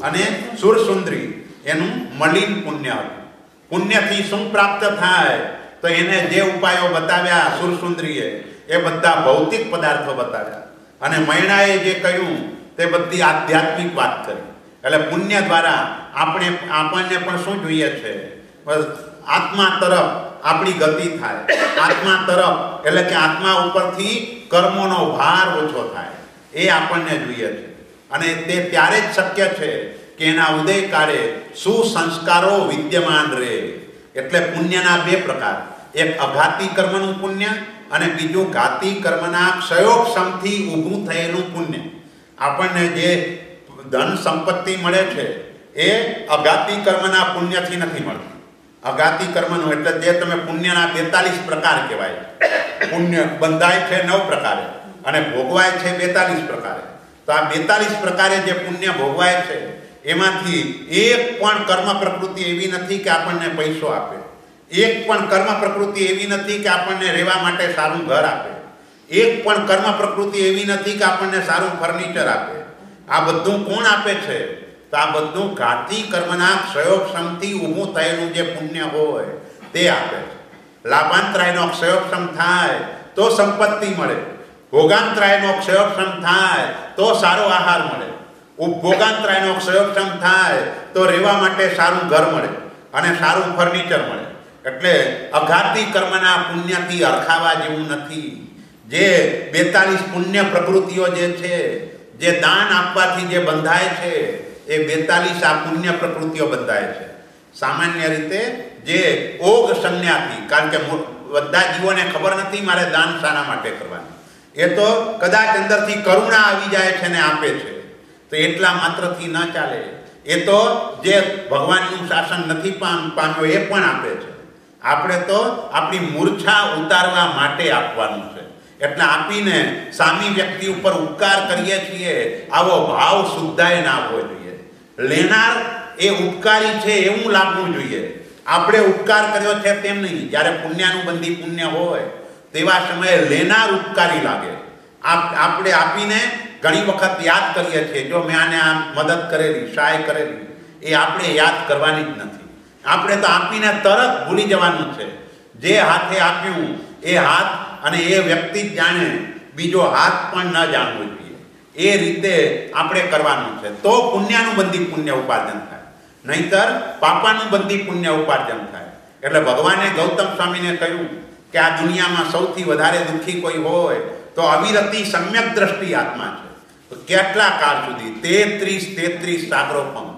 [SPEAKER 1] અને સુરસુંદરી એનું મલિન પુણ્ય હતું. પુણ્યથી શું પ્રાપ્ત થાય? તો એને જે ઉપાયો બતાવ્યા સુરસુંદરીએ એ બધા ભૌતિક પદાર્થો બતાવ્યા. અને મૈણાએ જે કહ્યું તે બધી આધ્યાત્મિક વાત કરી. એટલે પુણ્ય દ્વારા આપણે આપણને પણ શું જોઈએ છે? બસ આત્મા તરફ આપણી ગતિ થાય. આત્મા તરફ, એટલે કે આત્મા ઉપરથી કર્મોનો ભાર ઓછો થાય. એ આપણને જોઈએ છે. અને તે ત્યારે જ શક્ય છે કે એના ઉદયકાળે સુસંસ્કારો વિદ્યમાન રહે. એટલે પુણ્યના બે પ્રકાર. એક અઘાતી કર્મનું પુણ્ય અને બીજું ઘાતી કર્મના ક્ષયોક્ષમથી ઊભું થયેલું પુણ્ય. આપણને જે ધન સંપત્તિ મળે છે, એ અઘાતી કર્મના પુણ્યથી નથી મળતી. અગાતી કર્મનું એટલે જે તમે પુણ્યના બેતાલીસ પ્રકાર કહેવાય. પુણ્ય બંધાય છે નવ પ્રકારે અને ભોગવાય છે બેતાલીસ પ્રકારે. તો આ બેતાલીસ પ્રકારે જે પુણ્ય ભોગવાય છે, એમાંથી એક પણ કર્મ પ્રકૃતિ એવી નથી કે આપણને પૈસો આપે. એક પણ કર્મ પ્રકૃતિ એવી નથી કે આપણને રહેવા માટે સારું ઘર આપે. એક પણ કર્મ પ્રકૃતિ એવી નથી કે આપણને સારું ફર્નિચર આપે. આ બધું કોણ આપે છે? તો આ બધું ઘાતી કર્મના ક્ષયોક્ષમથી ઊભું થયેલું જે પુણ્ય હોય, તે આપે છે. લાભાંતરાયનો ક્ષયોક્ષમ થાય, તો સંપત્તિ મળે. ભોગાંતરાયનો ક્ષયોક્ષમ થાય, તો સારો આહાર મળે. ઉપભોગાંતરાયનો ક્ષયોક્ષમ થાય, તો રહેવા માટે સારું ઘર મળે અને સારું ફર્નિચર મળે. એટલે અઘાતી કર્મના પુણ્યથી અરખાવા જેવું નથી. જે બેતાલીસ પુણ્ય પ્રકૃતિઓ જે છે, જે દાન આપવાથી જે બંધાય છે એ બેતાલીસ આ પુણ્ય પ્રકૃતિઓ બંધાય છે. સામાન્ય રીતે જે ઓગ સંજ્ઞાથી કારણ કે બધા જીવોને ખબર નથી મારે દાન શાના માટે કરવાનું. એ તો કદાચ અંદરથી કરુણા આવી જાય છે ને આપે છે. તો એટલા માત્રથી ન ચાલે. એ તો જે ભગવાનનું શાસન નથી પામ, પામ્યો એ પણ આપે છે. આપણે તો આપણી મૂર્છા ઉતારવા માટે આપવાનું છે. એટલે આપીને સામી વ્યક્તિ ઉપર ઉપકાર કરીએ છીએ, આવો ભાવ શુદ્ધાય ના જોઈએ લેનાર એ ઉપકારી છે એવું લાગવું જોઈએ. આપણે ઉપકાર કર્યો છે તેમ નહીં. જ્યારે પુણ્યાનુબંધી પુણ્ય હોય, તેવા સમયે લેનાર ઉપકારી લાગે. આપણે આપીને ઘણી વખત યાદ કરીએ છીએ, જો મેં આને આ મદદ કરેલી, સહાય કરેલી, એ આપણે યાદ કરવાની જ નથી. આપણે તો આપીને તરત ભૂલી જવાનું છે. જે હાથે આપ્યું, એ હાથ અને એ વ્યક્તિ જાણે બીજો હાથ પણ ન જાણવો જોઈએ. એ રીતે આપણે કરવાનું છે. તો પુણ્યાનું બંધી પુણ્ય ઉપાર્જન થાય. નહીતર પાપાનુબંધી પુણ્ય ઉપાર્જન થાય. એટલે ભગવાને ગૌતમ સ્વામીને કહ્યું કે આ દુનિયામાં સૌથી વધારે દુઃખી કોઈ હોય તો અવિરતિ સમ્યક દ્રષ્ટિ આત્મા છે. તો કેટલા કાળ સુધી? તેત્રીસ તેત્રીસ સાગરોપમ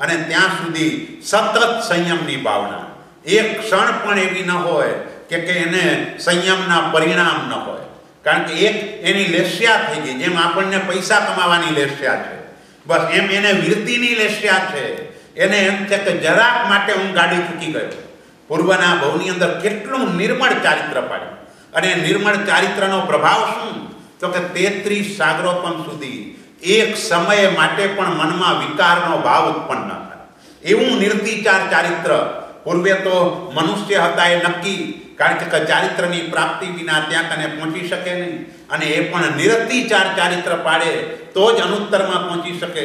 [SPEAKER 1] અને ત્યાં સુધી સતત સંયમની ભાવના. એક ક્ષણ પણ એવી ન હોય કે એને સંયમના પરિણામ ન હોય. કારણ કે એક એની લેસ્યા થઈ ગઈ, જેમ આપણને પૈસા કમાવાની લેસ્યા છે. બસ એમ એને વિરતીની લેસ્યા છે. એને એમ છે કે જરાક માટે હું ગાડી ચૂકી ગયો. પૂર્વના ભવની અંદર કેટલું નિર્મળ ચારિત્ર પાડ્યું. અને નિર્મળ ચારિત્રનો પ્રભાવ શું? તો કે તેત્રીસ સાગરોપમ સુધી એક સમય માટે પણ મનમાં વિકારનો ભાવ ઉત્પન્ન ન થાય. એવું નિર્તિચાર ચારિત્ર પૂર્વે તો મનુષ્ય હતા એ નક્કી કારણ કે ચારિત્રની પ્રાપ્તિ વિના ત્યાં કને પહોંચી શકે નહીં. અને એ પણ નિરતિચાર ચારિત્ર પાડે તો જ અનુત્તરમાં પહોંચી શકે.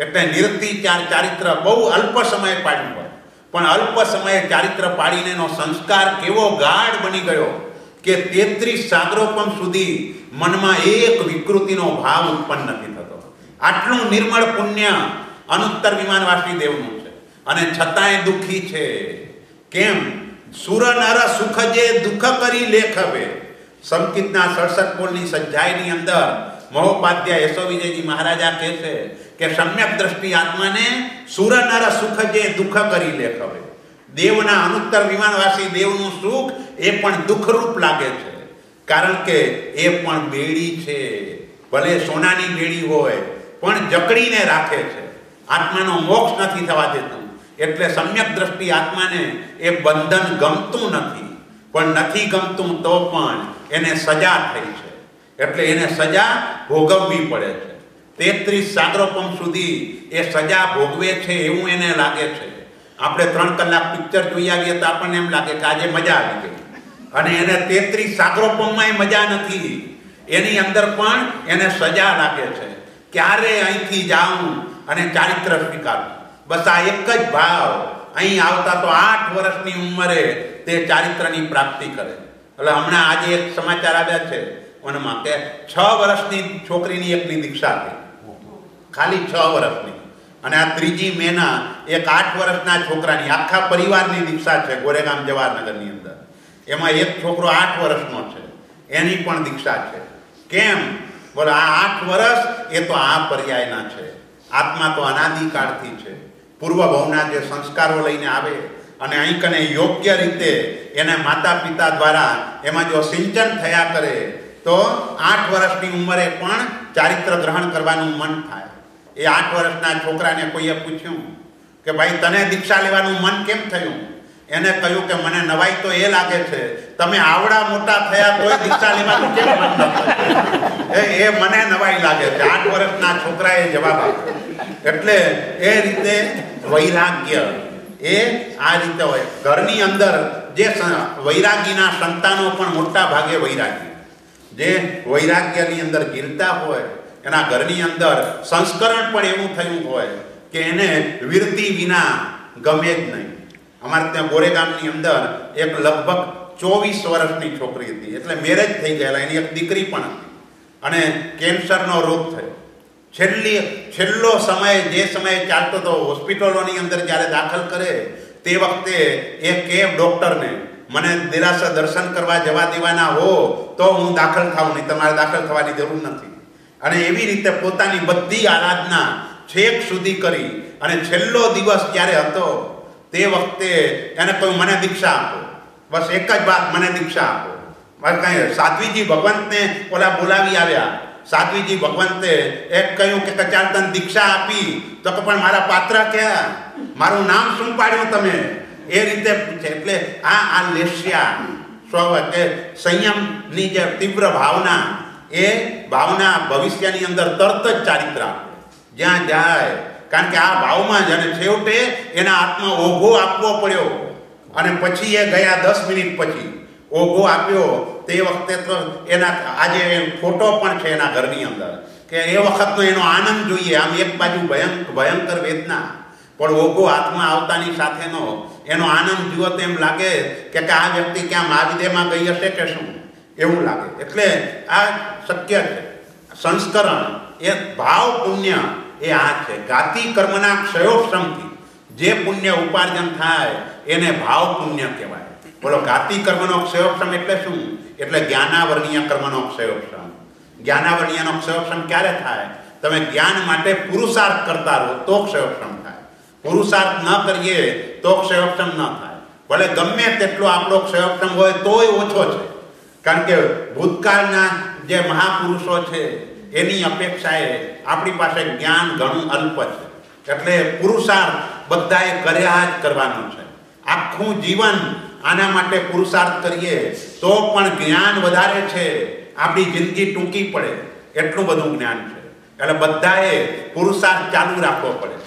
[SPEAKER 1] એટલે નિરતિચાર ચારિત્ર બહુ અલ્પ સમય પાડવું પડે પણ અલ્પ સમયે ચારિત્ર પાડીને એનો સંસ્કાર કેવો ગાઢ બની ગયો કે તેત્રીસ સાગરોપમ સુધી મનમાં એક વિકૃતિનો ભાવ ઉત્પન્ન નથી થતો. આટલું નિર્મળ પુણ્ય અનુત્તર વિમાનવાસી દેવનું છે. અને છતાંય દુઃખી છે. કેમ? સુર નર સુખ જે દુઃખ કરી લેખવે. સંકિતના સડસઠ પોલની સજ્જાઈની અંદર મહોપાધ્યાય યશો વિજયજી મહારાજા કહે છે કે સમ્યક દ્રષ્ટિ આત્માને સુરનારા સુખ જે દુઃખ કરી લેખવે. દેવના અનુત્તર વિમાનવાસી દેવનું સુખ એ પણ દુઃખરૂપ લાગે છે. કારણ કે એ પણ બેડી છે. ભલે સોનાની બેડી હોય, પણ જકડીને રાખે છે. આત્માનો મોક્ષ નથી થવા દેતું. એટલે સમ્યક દ્રષ્ટિ આત્માને એ બંધન ગમતું નથી. પણ નથી ગમતું તો પણ એને સજા થઈ છે. એટલે એને સજા ભોગવવી પડે છે. તેત્રીસ સાગરોપમ સુધી એ સજા ભોગવે છે એવું એને લાગે છે. આપણે ત્રણ કલાક પિક્ચર જોઈ આવીએ તો આપણને એમ લાગે કે આજે મજા આવી ગઈ. અને એને તેત્રીસ સાગરોપમમાં મજા નથી. એની અંદર પણ એને સજા લાગે છે. ક્યારે અહીંથી જાઉં અને ચારિત્ર સ્વીકારવું બસ આ એક જ ભાવ. અહીં આવતા તો આઠ વર્ષની ઉંમરે તે ચારિત્રની પ્રાપ્તિ કરે. એટલે હમણાં આજે એક સમાચાર આવ્યા છે. ઓનામાં કે છ વર્ષની છોકરીની એકની દીક્ષા થઈ. ખાલી છ વર્ષની. અને આ ત્રીજી મેના એક આઠ વર્ષના છોકરાની, આખા પરિવારની દીક્ષા છે ગોરેગામ જવાહરનગરની અંદર. એમાં એક છોકરો આઠ વર્ષનો છે. એની પણ દીક્ષા છે. કેમ? બોલો, આ આઠ વર્ષ એ તો આ પર્યાયના છે. આત્મા તો અનાદિકાળથી છે. પૂર્વ ભવના જે સંસ્કારો લઈને આવે અને અહીં કને યોગ્ય રીતે એને માતા પિતા દ્વારા એમાં જો સિંચન થયા કરે, તો આઠ વર્ષની ઉંમરે પણ ચારિત્ર ગ્રહણ કરવાનું મન થાય. એ આઠ વર્ષના છોકરાને કોઈએ પૂછ્યું કે ભાઈ, તને દીક્ષા લેવાનું મન કેમ થયું? એને કહ્યું કે, મને નવાઈ તો એ લાગે છે. તમે આવડા મોટા થયા તોય દીક્ષા લેવાનું કેમ મન એ મને નવાઈ લાગે છે. આઠ વર્ષના છોકરાએ જવાબ આપ્યો. એટલે એ રીતે વૈરાગ્ય. એ આ રીતે હોય. ઘરની અંદર જે વૈરાગીના સંતાનો પણ મોટા ભાગે વૈરાગી. જે વૈરાગ્યની અંદર ગીરતા હોય, એના ઘરની અંદર સંસ્કરણ પણ એવું થયું હોય કે એને વીરતી વિના ગમે જ નહીં. અમારે ત્યાં ગોરેગામની અંદર એક લગભગ ચોવીસ વર્ષની છોકરી હતી. એટલે મેરેજ થઈ ગયેલા. એની એક દીકરી પણ હતી. અને કેન્સરનો રોગ થયો. છેલ્લી છેલ્લો સમય, જે સમયે ચાલતો હતો, હોસ્પિટલોની અંદર જ્યારે દાખલ કરે, તે વખતે એ કેમ ડૉક્ટરને, મને દેરાસર દર્શન કરવા જવા દેવાના હો, તો હું દાખલ થાઉં નહીં, તમારે દાખલ થવાની જરૂર નથી. અને એવી રીતે પોતાની બધી આરાધના છેક સુધી કરી, અને છેલ્લો દિવસ જ્યારે હતો, તે વખતે એને કહ્યું મને દીક્ષા આપો. બસ એક જ વાત, મને દીક્ષા આપો. બસ કાંઈ, સાધ્વીજી ભગવંતને ઓલા બોલાવી આવ્યા. સાધ્વીજી ભગવંતે એક કહ્યું કે ચાલ દીક્ષા આપી. તો કે પણ મારા પાત્ર ક્યાં? મારું નામ શું પાડ્યું તમે? એ રીતે પૂછે. એટલે આ આ લેસ્યા સ્વ કે સંયમની જે તીવ્ર ભાવના, એ ભાવના ભવિષ્યની અંદર તરત જ ચારિત્ર જ્યાં જાય. કારણ કે આ ભાવમાં જ અને છેવટે એના હાથમાં ઓઘો આપવો પડ્યો. અને પછી એ ગયા દસ મિનિટ પછી. ઓઘો આપ્યો. તે વખતે તો એના આજે ફોટો પણ છે એના ઘરની અંદર કે એ વખતનો એનો આનંદ જોઈએ. આમ એક બાજુ ભયંકર ભયંકર વેદના. પણ ઓગો હાથમાં આવતાની સાથેનો એનો આનંદ જુઓ તો એમ લાગે કે આ વ્યક્તિ ક્યાં માગદેમાં ગઈ હશે કે શું? એવું લાગે. એટલે આ શક્ય છે. સંસ્કરણ એ ભાવ પુણ્ય એ આ છે. ગાતિ કર્મના ક્ષયોક્ષમથી જે પુણ્ય ઉપાર્જન થાય એને ભાવ પુણ્ય કહેવાય. બોલો, ગાતિ કર્મનો ક્ષયોક્ષમ એટલે શું? એટલે જ્ઞાનાવર્ણીય કર્મનો ક્ષયોક્ષણ જ્ઞાનાવર્ણીયનો ક્ષયોક્ષણ ક્યારે થાય? તમે જ્ઞાન માટે પુરુષાર્થ કરતા રહો, તો ક્ષયોક્ષણ થાય. પુરુષાર્થ ન કરીએ, તો ક્ષયોક્ષણ ન થાય. ભલે ગમે તેટલો આપણો ક્ષયોક્ષણ હોય, તોય ઓછો છે. કારણ કે ભૂતકાળના જે મહાપુરુષો છે, એની અપેક્ષાએ આપણી પાસે જ્ઞાન ઘણું અલ્પ છે. એટલે પુરુષાર્થ બધાએ કર્યા જ કરવાનું છે. આખું જીવન આના માટે પુરુષાર્થ કરીએ, તો પણ જ્ઞાન વધારે છે. આપણી જિંદગી ટૂંકી પડે. એટલું બધું જ્ઞાન છે. એટલે બધાએ પુરુષાર્થ ચાલુ રાખવો પડે.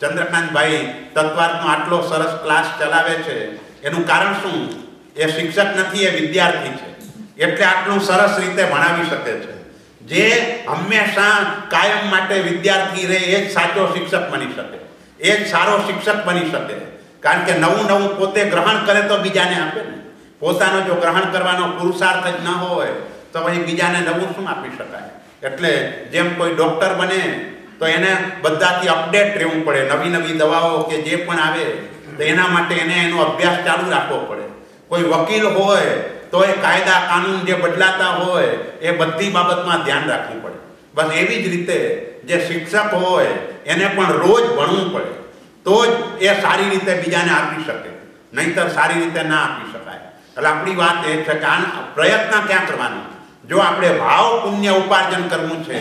[SPEAKER 1] ચંદ્રકાંતભાઈ તત્વાર્થનો આટલો સરસ ક્લાસ ચલાવે છે. એનું કારણ શું? એ શિક્ષક નથી, એ વિદ્યાર્થી છે. એટલે આટલું સરસ રીતે ભણાવી શકે છે. જે હંમેશા કાયમ માટે વિદ્યાર્થી રહે, એ જ સાચો શિક્ષક બની શકે. એ જ સારો શિક્ષક બની શકે. કારણ કે નવું નવું પોતે ગ્રહણ કરે તો બીજાને આપે ને. પોતાનો જો ગ્રહણ કરવાનો પુરુષાર્થ જ ન હોય, તો પછી બીજાને નવું શું આપી શકાય? એટલે જેમ કોઈ ડૉક્ટર બને, તો એને બધાથી અપડેટ રહેવું પડે. નવી નવી દવાઓ કે જે પણ આવે, તો એના માટે એને એનો અભ્યાસ ચાલુ રાખવો પડે. કોઈ વકીલ હોય, તો એ કાયદા કાનૂન જે બદલાતા હોય, એ બધી બાબતમાં ધ્યાન રાખવું પડે. બસ એવી જ રીતે જે શિક્ષક હોય, એને પણ રોજ ભણવું પડે. તો જ એ સારી રીતે બીજાને આપી શકે. નહીંતર સારી રીતે ના આપી શકાય. એટલે આપણી વાત એ છે કે પ્રયત્ન ક્યાં કરવાનો? જો આપણે ભાવ પુણ્ય ઉપાર્જન કરવું છે,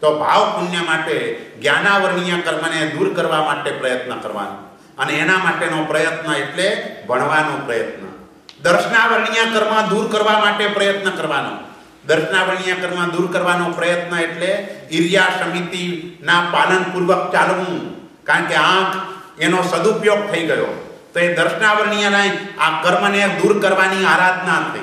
[SPEAKER 1] તો ભાવ પુણ્ય માટે જ્ઞાનાવરણીય કર્મને દૂર કરવા માટે પ્રયત્ન કરવાનો. અને એના માટેનો પ્રયત્ન એટલે ભણવાનો પ્રયત્ન. દર્શનાવરણીય કર્મ દૂર કરવા માટે પ્રયત્ન કરવાનો. દર્શનાવરણીય કર્મ દૂર કરવાનો પ્રયત્ન એટલે ઇરિયા સમિતિના પાલનપૂર્વક ચાલવું. કારણ કે આંખ એનો સદુપયોગ થઈ ગયો. તો એ દર્શનાવરણીયના આ કર્મને દૂર કરવાની આરાધના થઈ.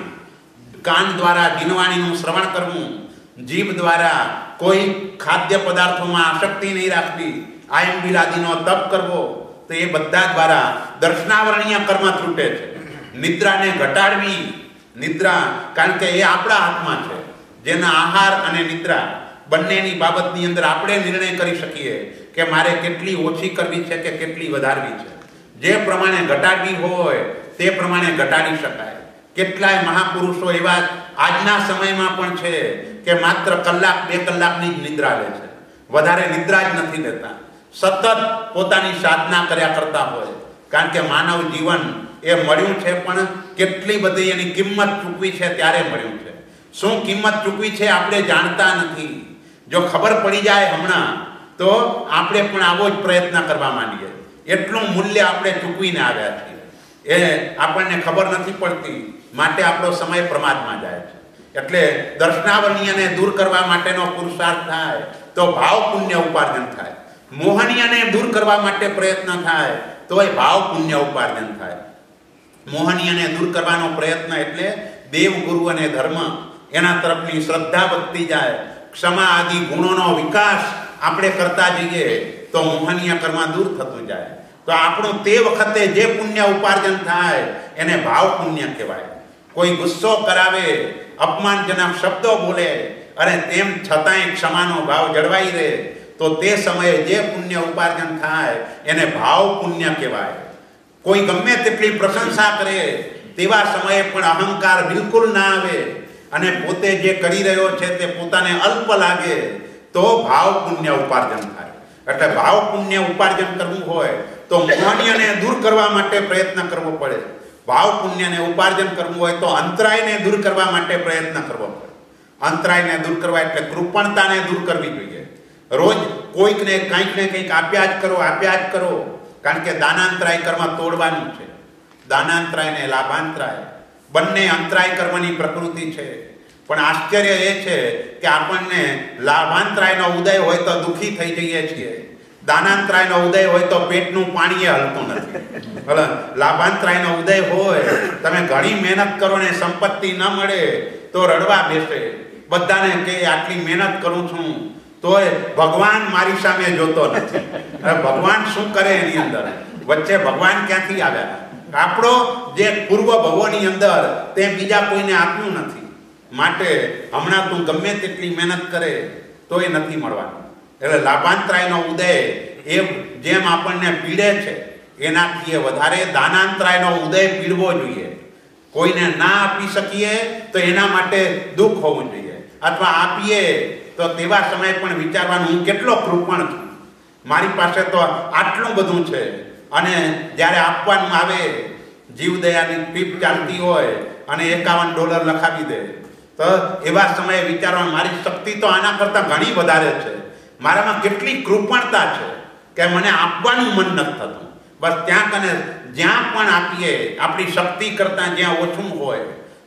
[SPEAKER 1] કાન દ્વારા ગીનવાણીનું શ્રવણ કરવું. જીભ દ્વારા કોઈ ખાદ્ય પદાર્થોમાં આસક્તિ નહીં રાખવી. આયમ બિલાદીનો તપ કરવો. તો એ બધા દ્વારા દર્શનાવરણીય કર્મ છૂટે છે. નિદ્રાને ઘટાડવી. નિદ્રા, કારણ કે એ આપણા હાથમાં છે. જેના આહાર અને નિદ્રા બંનેની બાબતની અંદર આપણે નિર્ણય કરી શકીએ. કે મારે કેટલી ઓછી કરવી છે કે કેટલી વધારવી છે? જે પ્રમાણે ઘટાડવી હોય, તે પ્રમાણે ઘટાડી શકાય. કેટલાય મહાપુરુષો એવા આજના સમયમાં પણ છે કે માત્ર કલાક, બે કલાકની જ નિદ્રા લે છે. વધારે નિદ્રા જ નથી લેતા. સતત પોતાની સાધના કર્યા કરતા હોય. કારણ કે માનવ જીવન એ મળ્યું છે પણ કેટલી બધી એની કિંમત ચૂકવી છે ત્યારે મળ્યું છે. શું કિંમત ચૂકવી છે આપણે જાણતા નથી. જો ખબર પડી જાય હમણાં તો આપણે પણ આવો જ પ્રયત્ન કરવા માંડીએ. એટલું મૂલ્ય આપણે ચૂકવીને આવ્યા છીએ. એ આપણને ખબર નથી પડતી. માટે આપણો સમય પ્રમાદમાં જાય છે. એટલે દર્શનાવર્ણીયને દૂર કરવા માટેનો પુરુષાર્થ થાય, તો ભાવ પુણ્ય ઉપાર્જન થાય. મોહનીયને દૂર કરવા માટે પ્રયત્ન થાય તો એ ભાવ પુણ્ય ઉપાર્જન થાય. મોહનીયને દૂર કરવાનો પ્રયત્ન એટલે દેવ, ગુરુ અને ધર્મ એના તરફની શ્રદ્ધા વધતી જાય. ક્ષમા આદિ ગુણોનો વિકાસ આપણે કરતા જઈએ તો મોહનીય કર્મ દૂર થતું જાય. તો આપણું તે વખતે જે પુણ્ય ઉપાર્જન થાય, એને ભાવ પુણ્ય કહેવાય. કોઈ ગુસ્સો કરાવે, અપમાનજનક શબ્દો બોલે, અને તેમ છતાંય ક્ષમાનો ભાવ જળવાઈ રહે, તો તે સમયે જે પુણ્ય ઉપાર્જન થાય, એને ભાવ પુણ્ય કહેવાય. કોઈ ગમે તેટલી પ્રશંસા કરે, તેવા સમયે પણ અહંકાર બિલકુલ ના આવે, અને પોતે જે કરી રહ્યો છે તે પોતાને અલ્પ લાગે તો ભાવ પુણ્ય ઉપાર્જન થાય. એટલે ભાવ પુણ્ય ઉપાર્જન કરવું હોય તો મોહનીયને દૂર કરવા માટે પ્રયત્ન કરવો પડે. ભાવ પુણ્યને ઉપાર્જન કરવું હોય તો અંતરાયને દૂર કરવા માટે પ્રયત્ન કરવો પડે. અંતરાયને દૂર કરવા એટલે કૃપણતાને દૂર કરવી જોઈએ. રોજ કોઈકને કંઈક ને કંઈક આપ્યા જ કરો આપ્યા જ કરો. કારણ કે દાનાંતરાય કર્મ તોડવાનું છે. દાનાંતરાય ને લાભાંતરાય. બંને અંતરાય કર્મની પ્રકૃતિ છે. પણ આશ્ચર્ય એ છે કે આપણને લાભાંતરાયનો ઉદય હોય તો દુઃખી થઈ જઈએ છીએ. દાનાંતરાયનો ઉદય હોય તો પેટનું પાણી એ હલતું નથી. ભલે લાભાંતરાયનો ઉદય હોય, તમે ઘણી મહેનત કરો ને સંપત્તિ ન મળે, તો રડવા બેસે. બધાને કે, આટલી મહેનત કરું છું. તોય ભગવાન મારી સામે જોતો નથી. ભગવાન શું કરે એની અંદર? વચ્ચે ભગવાન ક્યાંથી આવ્યા? આપણો જે પૂર્વ ભવોની અંદર તે બીજા કોઈને આપ્યું નથી. માટે હમણાં તું ગમે તેટલી મહેનત કરે તોય નથી મળવાનું. એટલે લાભાંતરાયનો ઉદય એ જેમ આપણને પીડે છે, એનાથી એ વધારે દાનાંતરાયનો ઉદય પીડવો જોઈએ. કોઈને ના આપી શકીએ તો એના માટે દુઃખ હોવું જોઈએ. અથવા આપીએ તો તેવા સમયે પણ વિચારવાનું, હું કેટલો કૃપણ છું? મારી પાસે તો આટલું બધું છે. અને જ્યારે આપવાનું આવે, જીવદયાની પીપ ચાલતી હોય અને એકાવન ડોલર લખાવી દે તો એવા સમયે વિચારવાનું, મારી શક્તિ તો આના કરતાં ઘણી વધારે છે. મારામાં કેટલી કૃપણતા છે કે મને આપવાનું મન નથી થતું. બસ ત્યાં કને જ્યાં પણ આપીએ, આપણી શક્તિ કરતાં જ્યાં ઓછું હોય,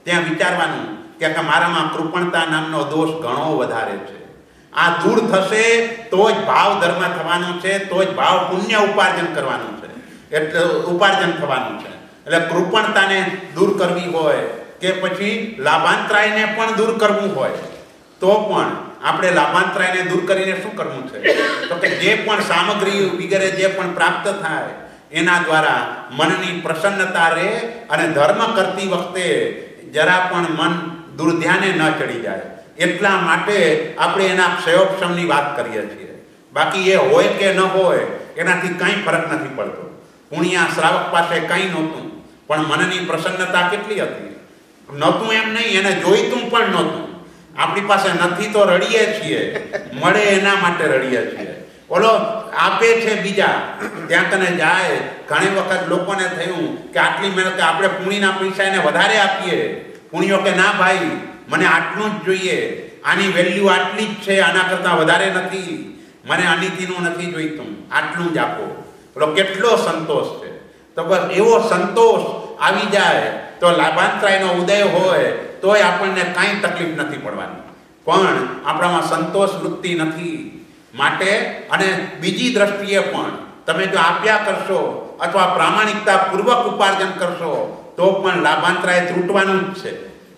[SPEAKER 1] ત્યાં વિચારવાનું કે મારામાં કૃપણતા નામનો દોષ ઘણો વધારે છે. આ દૂર થશે તો જ ભાવ ધર્મ થવાનો છે, તો જ ભાવ પુણ્ય ઉપાર્જન કરવાનું છે. એટલે ઉપાર્જન થવાનું છે. એટલે કૃપણતાને દૂર કરવી હોય કે પછી લાભાંતરાયને પણ દૂર કરવું હોય, તો પણ આપણે લાભાંતરાયને દૂર કરીને શું કરવું છે? તો કે જે પણ સામગ્રી વગેરે જે પણ પ્રાપ્ત થાય, એના દ્વારા મનની પ્રસન્નતા રહે અને ધર્મ કરતી વખતે જરા પણ મન દુર્ધ્યાને ન ચડી જાય. એટલા માટે આપણે એના ક્ષયોક્ષમની વાત કરીએ છીએ. બાકી એ હોય કે ન હોય, એનાથી કંઈ ફરક નથી પડતો. પુણ્યા શ્રાવક પાસે કંઈ નહોતું, પણ મનની પ્રસન્નતા કેટલી હતી? નહોતું એમ નહીં, એને જોઈતું પણ નહોતું. આપણી પાસે નથી તો રડીએ છીએ. મળે એના માટે રડીએ છીએ. ઓલો આપે છે બીજા. ત્યાં તને જાય. ઘણી વખત લોકોને થયું કે આટલી મહેનત આપણે પુણ્યના પૈસા એને વધારે આપીએ. પુણ્યો કે ના ભાઈ, મને આટલું જ જોઈએ. આની વેલ્યુ આટલી જ છે, આના કરતાં વધારે નથી. મને અનિતિનું નથી જોઈતું. આટલું જ આપો. પેલો કેટલો સંતોષ છે. તો બસ એવો સંતોષ આવી જાય, તો લાભાંતરાયનો ઉદય હોય, તોય આપણને કાંઈ તકલીફ નથી પડવાની. પણ આપણામાં સંતોષ વૃત્તિ નથી માટે અને બીજી દ્રષ્ટિએ પણ તમે જો આપ્યા કરશો અથવા પ્રામાણિકતા પૂર્વક ઉપાર્જન કરશો, તો પણ લાભાંતરાય તૂટવાનું જ છે.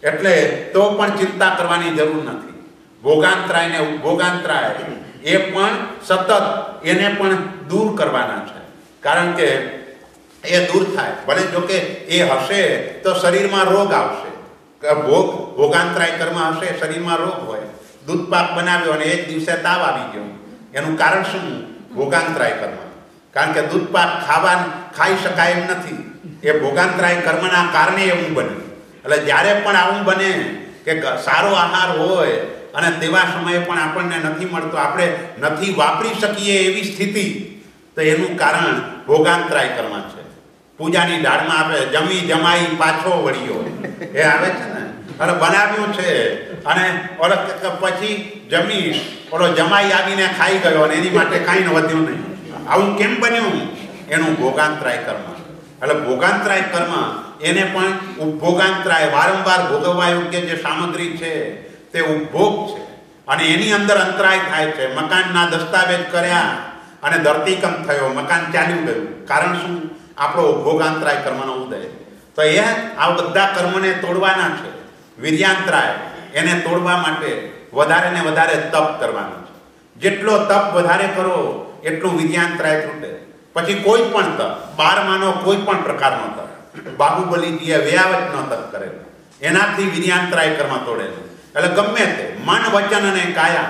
[SPEAKER 1] એટલે તો પણ ચિંતા કરવાની જરૂર નથી. ભોગાંતરાયને ભોગાંતરાય એ પણ સતત એને પણ દૂર કરવાના છે. કારણ કે એ દૂર થાય. ભલે જો કે એ હશે તો શરીરમાં રોગ આવશે. ભોગ, ભોગાંતરાય કર્મ હશે, શરીરમાં રોગ હોય. દૂધ પાક બનાવ્યો અને એક દિવસે તાવ આવી ગયો. એનું કારણ શું? ભોગાંતરાય કર્મ. કારણ કે દૂધ પાક ખાવા ખાઈ શકાય એમ નથી. એ ભોગાંતરાય કર્મના કારણે એવું બન્યું એટલે જ્યારે પણ આવું બને કે સારો આહાર હોય અને તેવા સમયે પણ આપણને નથી મળતો, આપણે નથી વાપરી શકીએ એવી સ્થિતિ, તો એનું કારણ ભોગાંતરાય કર્મ છે. પૂજાની ડાળમાં આપે, જમી, જમાઈ, પાછો વળ્યો. એ આવે છે ને? અરે બનાવ્યું છે. અને ઓલો પછી જમી ઓલો જમાઈ આવીને ખાઈ ગયો અને એની માટે કાંઈ ન વધ્યું નહીં. આવું કેમ બન્યું? એનું ભોગાંતરાય કર્મ. એટલે ભોગાંતરાય કર્મ એને પણ ઉપભોગાંતરાય, વારંવાર ભોગવવા યોગ્ય જે સામગ્રી છે, તે ઉપભોગ છે. અને એની અંદર અંતરાય થાય છે. મકાનના દસ્તાવેજ કર્યા અને ધરતીકંપ થયો. મકાન ચાલ્યું ગયું. કારણ શું? આપણો ભોગાંતરાય કર્મનો ઉદય. તો એ આ બધા કર્મને તોડવાના છે. વીર્યાંતરાય, એને તોડવા માટે વધારે ને વધારે તપ કરવાનું છે. જેટલો તપ વધારે કરો, એટલું વીર્યાંતરાય તૂટે. પછી કોઈ પણ તપ, બારમાનો કોઈ પણ પ્રકારનો તપ. બાહુબલીજીએ વ્યાવચનો તપ કરેલો. એનાથી વીર્યાંતરાય કર્મ તોડેલું એટલે ગમે તે મન, વચન અને કાયા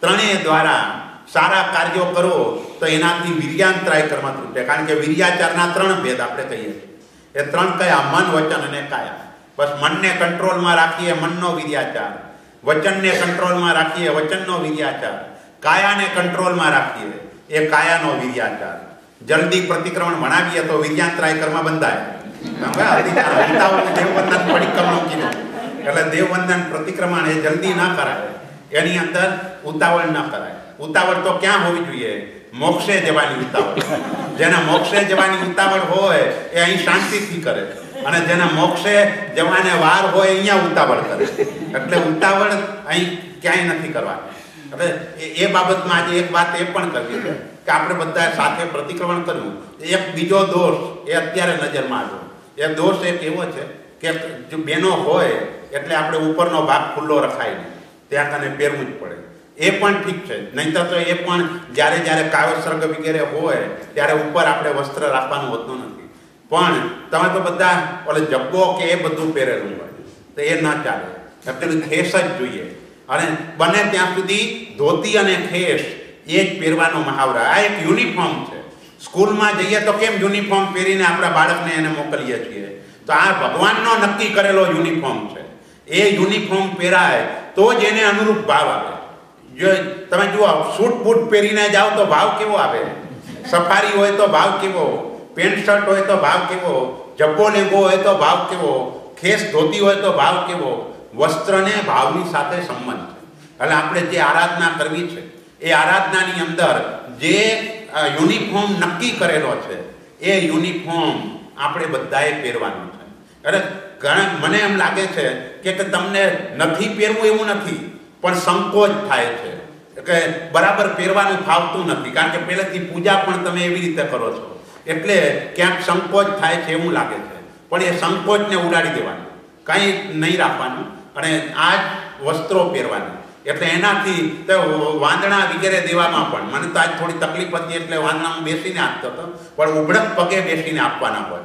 [SPEAKER 1] ત્રણેય દ્વારા સારા કાર્યો કરો તો એનાથી વીર્યાંતરાય કર્મ તૂટે કારણ કે વીર્યાચારના ત્રણ ભેદ આપણે કહીએ એ ત્રણ કયા? મન, વચન અને કાયા. બસ મનને કંટ્રોલમાં રાખીએ મનનો વીર્યાચાર. વચનને કંટ્રોલમાં રાખીએ વચનનો વીર્યાચાર. કાયાને કંટ્રોલમાં રાખીએ એ કાયાનો વિર્યાચાર. જલ્દી પ્રતિક્રમણ ભણાવીએ તો વીર્યાંતરાય કર્મ બંધાય. હવે પરિક્રમણ કીધું. એટલે દેવવંદન પ્રતિક્રમણ એ જલ્દી ના કરાય. એની અંદર ઉતાવળ ન કરાય. ઉતાવળ તો ક્યાં હોવી જોઈએ? મોક્ષે જવાની ઉતાવળ. જેના મોક્ષે જવાની ઉતાવળ હોય, એ અહીં શાંતિથી કરે. અને જેના મોક્ષે જવાને વાર હોય અહીંયા ઉતાવળ કરે. એટલે ઉતાવળ અહીં ક્યાંય નથી કરવાની. એટલે એ- બાબતમાં આજે એક વાત એ પણ કરવી છે કે આપણે બધા સાથે પ્રતિક્રમણ કર્યું એક બીજો દોષ એ અત્યારે નજરમાં આવ્યો. એ દોષ એક એવો છે કે જો બેનો હોય, એટલે આપણે ઉપરનો ભાગ ખુલ્લો રખાય નહીં. ત્યાં કને પહેરવું જ પડે. એ પણ ઠીક છે. નહીંતર તો એ પણ જ્યારે જ્યારે કાવ્યસર્ગ વગેરે હોય, ત્યારે ઉપર આપણે વસ્ત્ર રાખવાનું હોતું નથી. પણ તમે તો બધા ઓલે જબ્બો કે એ બધું પહેરેલું હોય, તો એ ના ચાલે. એટલે ખેસ જ જોઈએ. અને બને ત્યાં સુધી ધોતી અને ખેસ એ જ પહેરવાનો મહાવરા. આ એક યુનિફોર્મ છે. સ્કૂલમાં જઈએ તો કેમ યુનિફોર્મ પહેરીને આપણા બાળકને એને મોકલીએ છીએ? તો આ ભગવાનનો નક્કી કરેલો યુનિફોર્મ છે. એ યુનિફોર્મ પહેરાય તો જ એને અનુરૂપ ભાવ આવે. જો તમે જુઓ, સૂટ બૂટ પહેરીને જાઓ તો ભાવ કેવો આવે? સફારી હોય તો ભાવ કેવો? પેન્ટ શર્ટ હોય તો ભાવ કેવો? જબ્બો લેંગો હોય તો ભાવ કેવો? ખેસ ધોતી હોય તો ભાવ કેવો? વસ્ત્રને ભાવની સાથે સંબંધ છે. એટલે આપણે જે આરાધના કરવી છે, એ આરાધનાની અંદર જે યુનિફોર્મ નક્કી કરેલો છે, એ યુનિફોર્મ આપણે બધાએ પહેરવાનો છે. એટલે ઘણા, મને એમ લાગે છે કે તમને નથી પહેરવું એવું નથી. પણ સંકોચ થાય છે. એટલે બરાબર પહેરવાનું ફાવતું નથી. કારણ કે પહેલેથી પૂજા પણ તમે એવી રીતે કરો છો. એટલે ક્યાંક સંકોચ થાય છે એવું લાગે છે. પણ એ સંકોચને ઉડાડી દેવાનું. કંઈ નહીં રાખવાનું. અને આ જ વસ્ત્રો પહેરવાના. એટલે એનાથી વાંદણા વગેરે દેવામાં પણ. મને તો આજ થોડી તકલીફ હતી એટલે વાંદણામાં બેસીને આપતો હતો. પણ ઉભડક પગે બેસીને આપવાના હોય.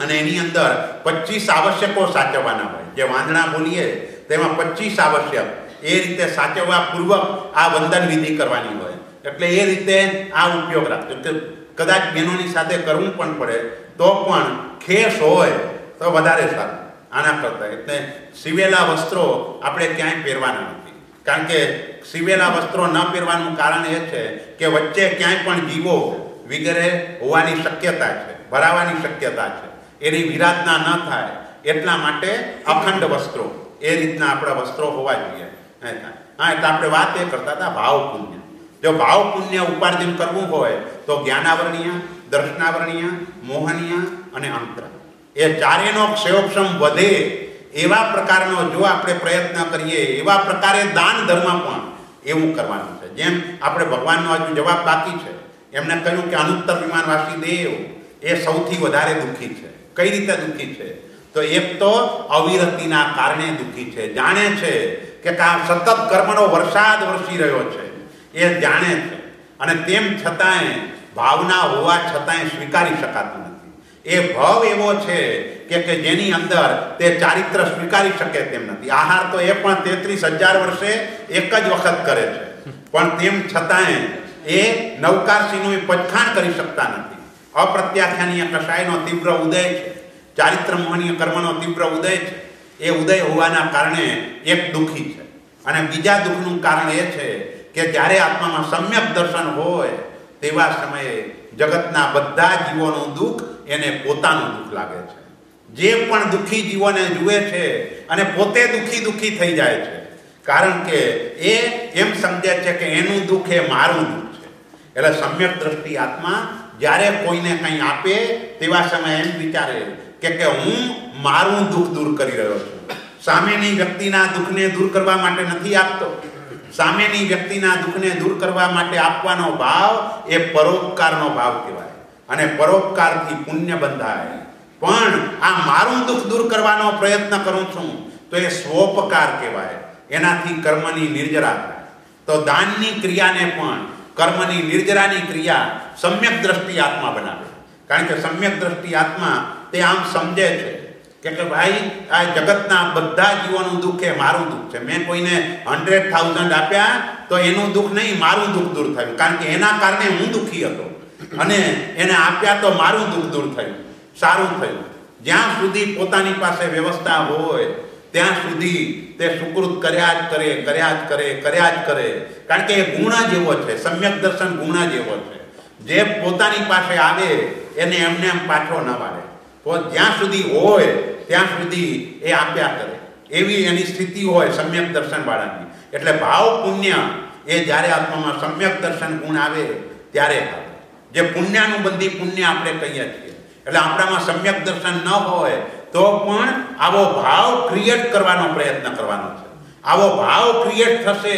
[SPEAKER 1] અને એની અંદર પચીસ આવશ્યકો સાચવવાના હોય. જે વાંદણા બોલીએ તેમાં પચીસ આવશ્યક એ રીતે સાચવવાપૂર્વક આ વંદન વિધિ કરવાની હોય. એટલે એ રીતે આ ઉપયોગ રાખજો. કદાચ બહેનોની સાથે કરવું પણ પડે, તો પણ ખેસ હોય, તો વધારે સારું. આના કરતાં. એટલે સીવેલા વસ્ત્રો આપણે ક્યાંય પહેરવાના નથી. કારણ કે સીવેલા વસ્ત્રો ન પહેરવાનું કારણ એ છે કે વચ્ચે ક્યાંય પણ જીવો વગેરે હોવાની શક્યતા છે, ભરાવાની શક્યતા છે. એની વિરાધના ન થાય એટલા માટે અખંડ વસ્ત્રો, એ રીતના આપણા વસ્ત્રો હોવા જોઈએ. હા એટલે આપણે વાત એ કરતા હતા, ભાવ પુણ્ય. જો ભાવ પુણ્ય ઉપાર્જન કરવું હોય, તો જ્ઞાનાવરણીય દર્શનાવરણીય મોહનીય અને અંતર. એ ચારેનો ક્ષયોક્ષમ વધે એવા પ્રકારનો જો આપણે પ્રયત્ન કરીએ, એવા પ્રકારે દાન ધર્મ પણ એવું કરવાનું છે. જેમ આપણે ભગવાનનો હજુ જવાબ બાકી છે. એમને કહ્યું કે અનુત્તર વિમાનવાસી દેવ, એ સૌથી વધારે દુઃખી છે. કઈ રીતે દુઃખી છે? તો એક તો અવિરતિના કારણે દુઃખી છે. જાણે છે કે સતત કર્મનો વરસાદ વરસી રહ્યો છે. એ જાણે છે. અને તેમ છતાંય ભાવના હોવા છતાંય સ્વીકારી શકાતું નથી. એ ભાવ એવો છે કે કે જેની અંદર તે ચારિત્ર સ્વીકારી શકે તેમ નથી. આહાર તો એ પણ તેત્રીસ હજાર વર્ષે એક જ વખત કરે છે. પણ તેમ છતાંય એ નવકારસિંહનું પચખાણ કરી શકતા નથી. અપ્રત્યાખ્યાનીય કસાયનો તીવ્ર ઉદય છે. ચારિત્ર મોહનીય કર્મનો તીવ્ર ઉદય છે. એ ઉદય હોવાના કારણે એક દુઃખી છે. અને બીજા દુઃખનું કારણ એ છે કે જ્યારે આત્મામાં સમ્યક દર્શન હોય, તેવા સમયે જગતના બધા જીવોનું દુઃખ એને પોતાનું દુઃખ લાગે છે. જે પણ દુઃખી જીવોને જુએ છે અને પોતે દુઃખી દુઃખી થઈ જાય છે. કારણ કે એ એમ સમજે છે કે એનું દુઃખ એ મારું દુઃખ છે. એટલે સમ્યક દ્રષ્ટિ આત્મા જ્યારે કોઈને કંઈ આપે, તેવા સમયે એમ વિચારે કે કે હું મારું દુઃખ દૂર કરી રહ્યો છું. સામેની વ્યક્તિના દુઃખને દૂર કરવા માટે નથી આપતો. સામેની વ્યક્તિના દુઃખને દૂર કરવા માટે આપવાનો ભાવ એ પરોપકારનો ભાવ કહેવાય. અને પરોપકારથી પુણ્ય બંધાય. પણ આ મારું દુઃખ દૂર કરવાનો પ્રયત્ન કરું છું, તો એ સ્વોપકાર કહેવાય. એનાથી કર્મની નિર્જરા તો દાનની ક્રિયાને પણ કર્મની નિર્જરાની ક્રિયા સમ્યક દ્રષ્ટિ આત્મા બનાવે. કારણ કે સમ્યક દ્રષ્ટિ આત્મા તે આમ સમજે છે કે ભાઈ, આ જગતના બધા જીવોનું દુઃખ એ મારું દુઃખ છે. મેં કોઈને હંડ્રેડ થાઉઝન્ડ આપ્યા તો એનું દુઃખ નહીં, મારું દુઃખ દૂર થયું. કારણ કે એના કારણે હું દુઃખી હતો. અને એને આપ્યા તો મારું દુઃખ દૂર થયું. સારું થયું. જ્યાં સુધી પોતાની પાસે વ્યવસ્થા હોય, ત્યાં સુધી તે સુકૃત કર્યા જ કરે, કર્યા જ કરે, કર્યા જ કરે. કારણ કે એ ગુણા જેવો છે, સમ્યક દર્શન ગુણા જેવો છે. જે પોતાની પાસે આવે, એને એમને એમ પાછો ન વાળે. તો જ્યાં સુધી હોય, ત્યાં સુધી એ આપ્યા કરે. એવી એની સ્થિતિ હોય સમ્યક દર્શનવાળાની એટલે ભાવ પુણ્ય એ જ્યારે આત્મામાં સમ્યક દર્શન ગુણ આવે, ત્યારે આવે. જે પુણ્યાનુબંધી પુણ્ય આપણે કહીએ છીએ. એટલે આપણામાં સમ્યક દર્શન ન હોય, તો પણ આવો ભાવ ક્રિએટ કરવાનો પ્રયત્ન કરવાનો છે. આવો ભાવ ક્રિએટ થશે,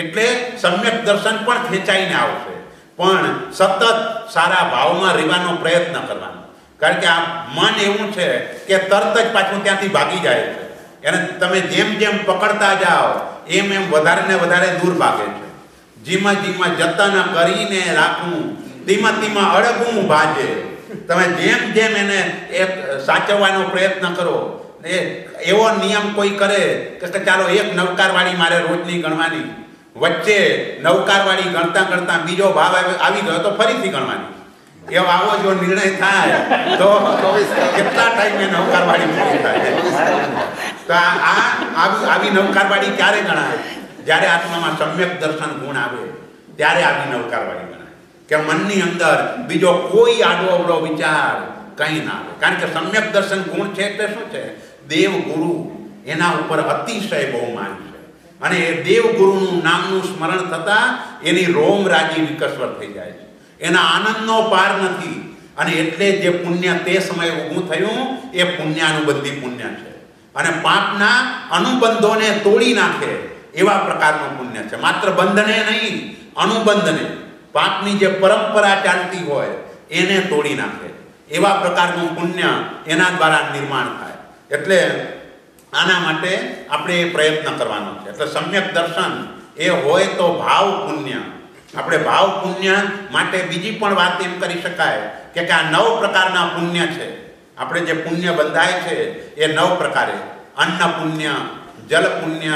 [SPEAKER 1] એટલે સમ્યક દર્શન પણ ખેંચાઈને આવશે. પણ સતત સારા ભાવમાં રહેવાનો પ્રયત્ન કરવાનો. કારણ કે આ મન એવું છે કે તરત જ પાછું ત્યાંથી ભાગી જાય છે. એને તમે જેમ જેમ પકડતા જાઓ, એમ એમ વધારે ને વધારે દૂર ભાગે છે. જીમાં જીમાં જતન કરીને રાખવું, ધીમા ધીમા અડગવું ભાજે. તમે જેમ જેમ એને એક સાચવવાનો પ્રયત્ન કરો, એ એવો નિયમ કોઈ કરે કે ચાલો એક નવકારવાળી મારે રોજની ગણવાની, વચ્ચે નવકારવાળી ગણતા ગણતા બીજો ભાવ આવી ગયો તો ફરીથી ગણવાની. એવો આવો જો નિર્ણય થાય, તો કેટલા ટાઈમે નવકારવાળી પૂરી થાય? તો આ આવી નવકારવાળી ક્યારે ગણાય? જ્યારે આત્મામાં સમ્યક દર્શન ગુણ આવે, ત્યારે આવી નવકારવાળી ગણાય. કે મનની અંદર બીજો કોઈ આડો અવડો વિચાર કંઈ ના આવે. કારણ કે સમ્યક દર્શન ગુણ છે એટલે શું છે? દેવ ગુરુ એના ઉપર અતિશય બહુ માન છે. અને એ દેવગુરુનું નામનું સ્મરણ થતા એની રોમ રાજી વિકસવર થઈ જાય છે. એના આનંદનો પાર નથી. અને એટલે જે પુણ્ય તે સમયે ઊભું થયું, એ પુણ્યાનુબંધી પુણ્ય છે. અને પાપના અનુબંધોને તોડી નાખે એવા પ્રકારનું પુણ્ય છે. માત્ર બંધને નહીં, અનુબંધને. પાપની જે પરંપરા ચાલતી હોય, એને તોડી નાખે. એવા પ્રકારનું પુણ્ય એના દ્વારા નિર્માણ થાય. એટલે આના માટે આપણે એ પ્રયત્ન કરવાનો છે. એટલે સમ્યક દર્શન એ હોય તો ભાવ પુણ્ય. આપણે ભાવ પુણ્ય માટે બીજી પણ વાત એમ કરી શકાય કે આ નવ પ્રકારના પુણ્ય છે. આપણે જે પુણ્ય બંધાય છે એ નવ પ્રકારે. અન્ન પુણ્ય, જલ પુણ્ય,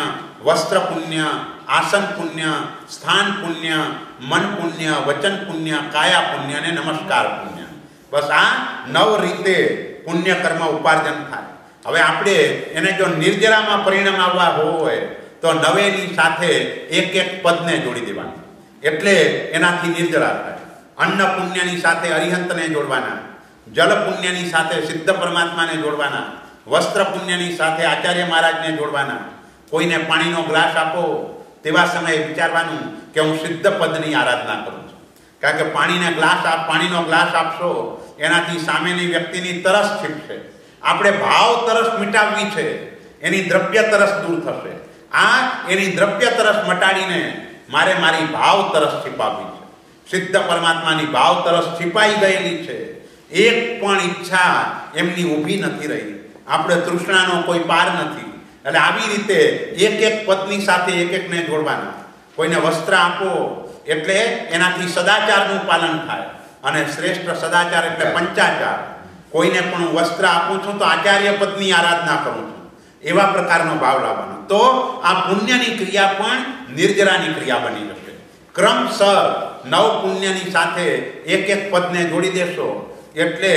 [SPEAKER 1] વસ્ત્ર પુણ્ય, આસન પુણ્ય, સ્થાન પુણ્ય, મન પુણ્ય, વચન પુણ્ય, કાયા પુણ્ય અને નમસ્કાર પુણ્ય. બસ આ નવ રીતે પુણ્ય કર્મ ઉપાર્જન થાય. હવે આપણે એને જો નિર્જરામાં પરિણામ આવવા હોય તો નવેની સાથે એક એક પદને જોડી દેવાનું. એટલે એનાથી નિર્જરા થાય. અન્ન પુણ્યની સાથે અરિહંતને જોડવાના, જળ પુણ્યની સાથે સિદ્ધ પરમાત્માને જોડવાના, વસ્ત્ર પુણ્યની સાથે આચાર્ય મહારાજને જોડવાના. કોઈને પાણીનો ગ્લાસ આપો તેવા સમયે વિચારવાનું કે હું સિદ્ધ પદની આરાધના કરું છું. કારણ કે પાણીને ગ્લાસ આપ, પાણીનો ગ્લાસ આપશો, એનાથી સામેની વ્યક્તિની તરસ છીપશે. આપણે ભાવ તરસ મિટાવવી છે, એની દ્રવ્ય તરસ દૂર થશે. આ એની દ્રવ્ય તરસ મટાડીને મારે મારી ભાવ તરસ છીપાવવી છે. સિદ્ધ પરમાત્માની ભાવ તરસ છીપાઈ ગયેલી છે. એક પણ ઈચ્છા એમની ઊભી નથી રહી. આપણે તૃષ્ણાનો કોઈ પાર નથી. એટલે આવી રીતે એક એક પત્ની સાથે એક એકને જોડવાના. કોઈને વસ્ત્ર આપો, એટલે એનાથી સદાચારનું પાલન થાય. અને શ્રેષ્ઠ સદાચાર એટલે પંચાચાર. કોઈને પણ વસ્ત્ર આપું છું તો આચાર્ય પદની આરાધના કરું છું. એવા પ્રકારનો ભાવ લાવવાનો. તો આ પુણ્યની ક્રિયા પણ નિર્જરાની ક્રિયા બની જશે. ક્રમસર નવ પુણ્યની સાથે એક એક પદને જોડી દેશો. એટલે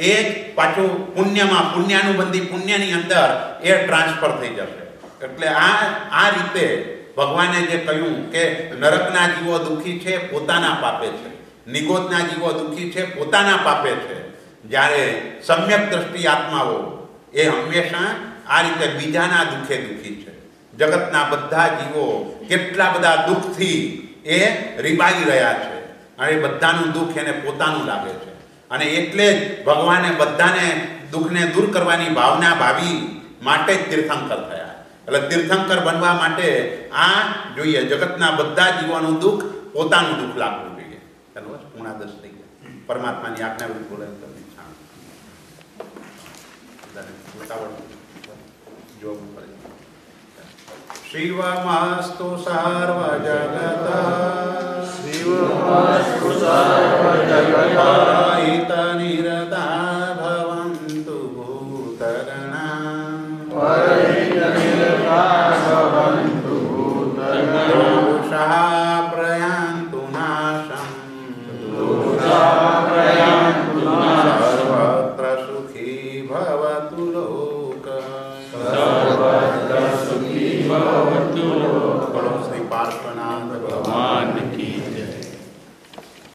[SPEAKER 1] એ જ પાછું પુણ્યમાં પુણ્યાનુબંધી પુણ્યની અંદર એ ટ્રાન્સફર થઈ જશે. એટલે આ આ રીતે ભગવાને જે કહ્યું કે નરકના જીવો દુઃખી છે, પોતાના પાપે છે. નિગોદના જીવો દુઃખી છે, પોતાના પાપે છે. જ્યારે સમ્યક દ્રષ્ટિ આત્માઓ એ હંમેશા આ રીતે બીજાના દુઃખે દુઃખી છે. જગતના બધા જીવો કેટલા બધા દુઃખથી એ રીબાઈ રહ્યા છે. અને બધાનું દુઃખ એને પોતાનું લાગે છે. અને એટલે જ ભગવાને બધાને દુઃખને દૂર કરવાની ભાવના ભાવી માટે જ તીર્થંકર થયા. એટલે તીર્થંકર બનવા માટે આ જોઈએ, જગતના બધા જીવોનું દુઃખ પોતાનું દુઃખ લાગવું જોઈએ. ચાલો થઈ ગયા. પરમાત્માની આજ્ઞા બોલે તો તમે જાણો. ઉતાવળ જોવું પડે શિવમસ્તુ સર્વ જગત
[SPEAKER 2] શિવમસ્તુ સર્વજગતા
[SPEAKER 1] હિત નિરતા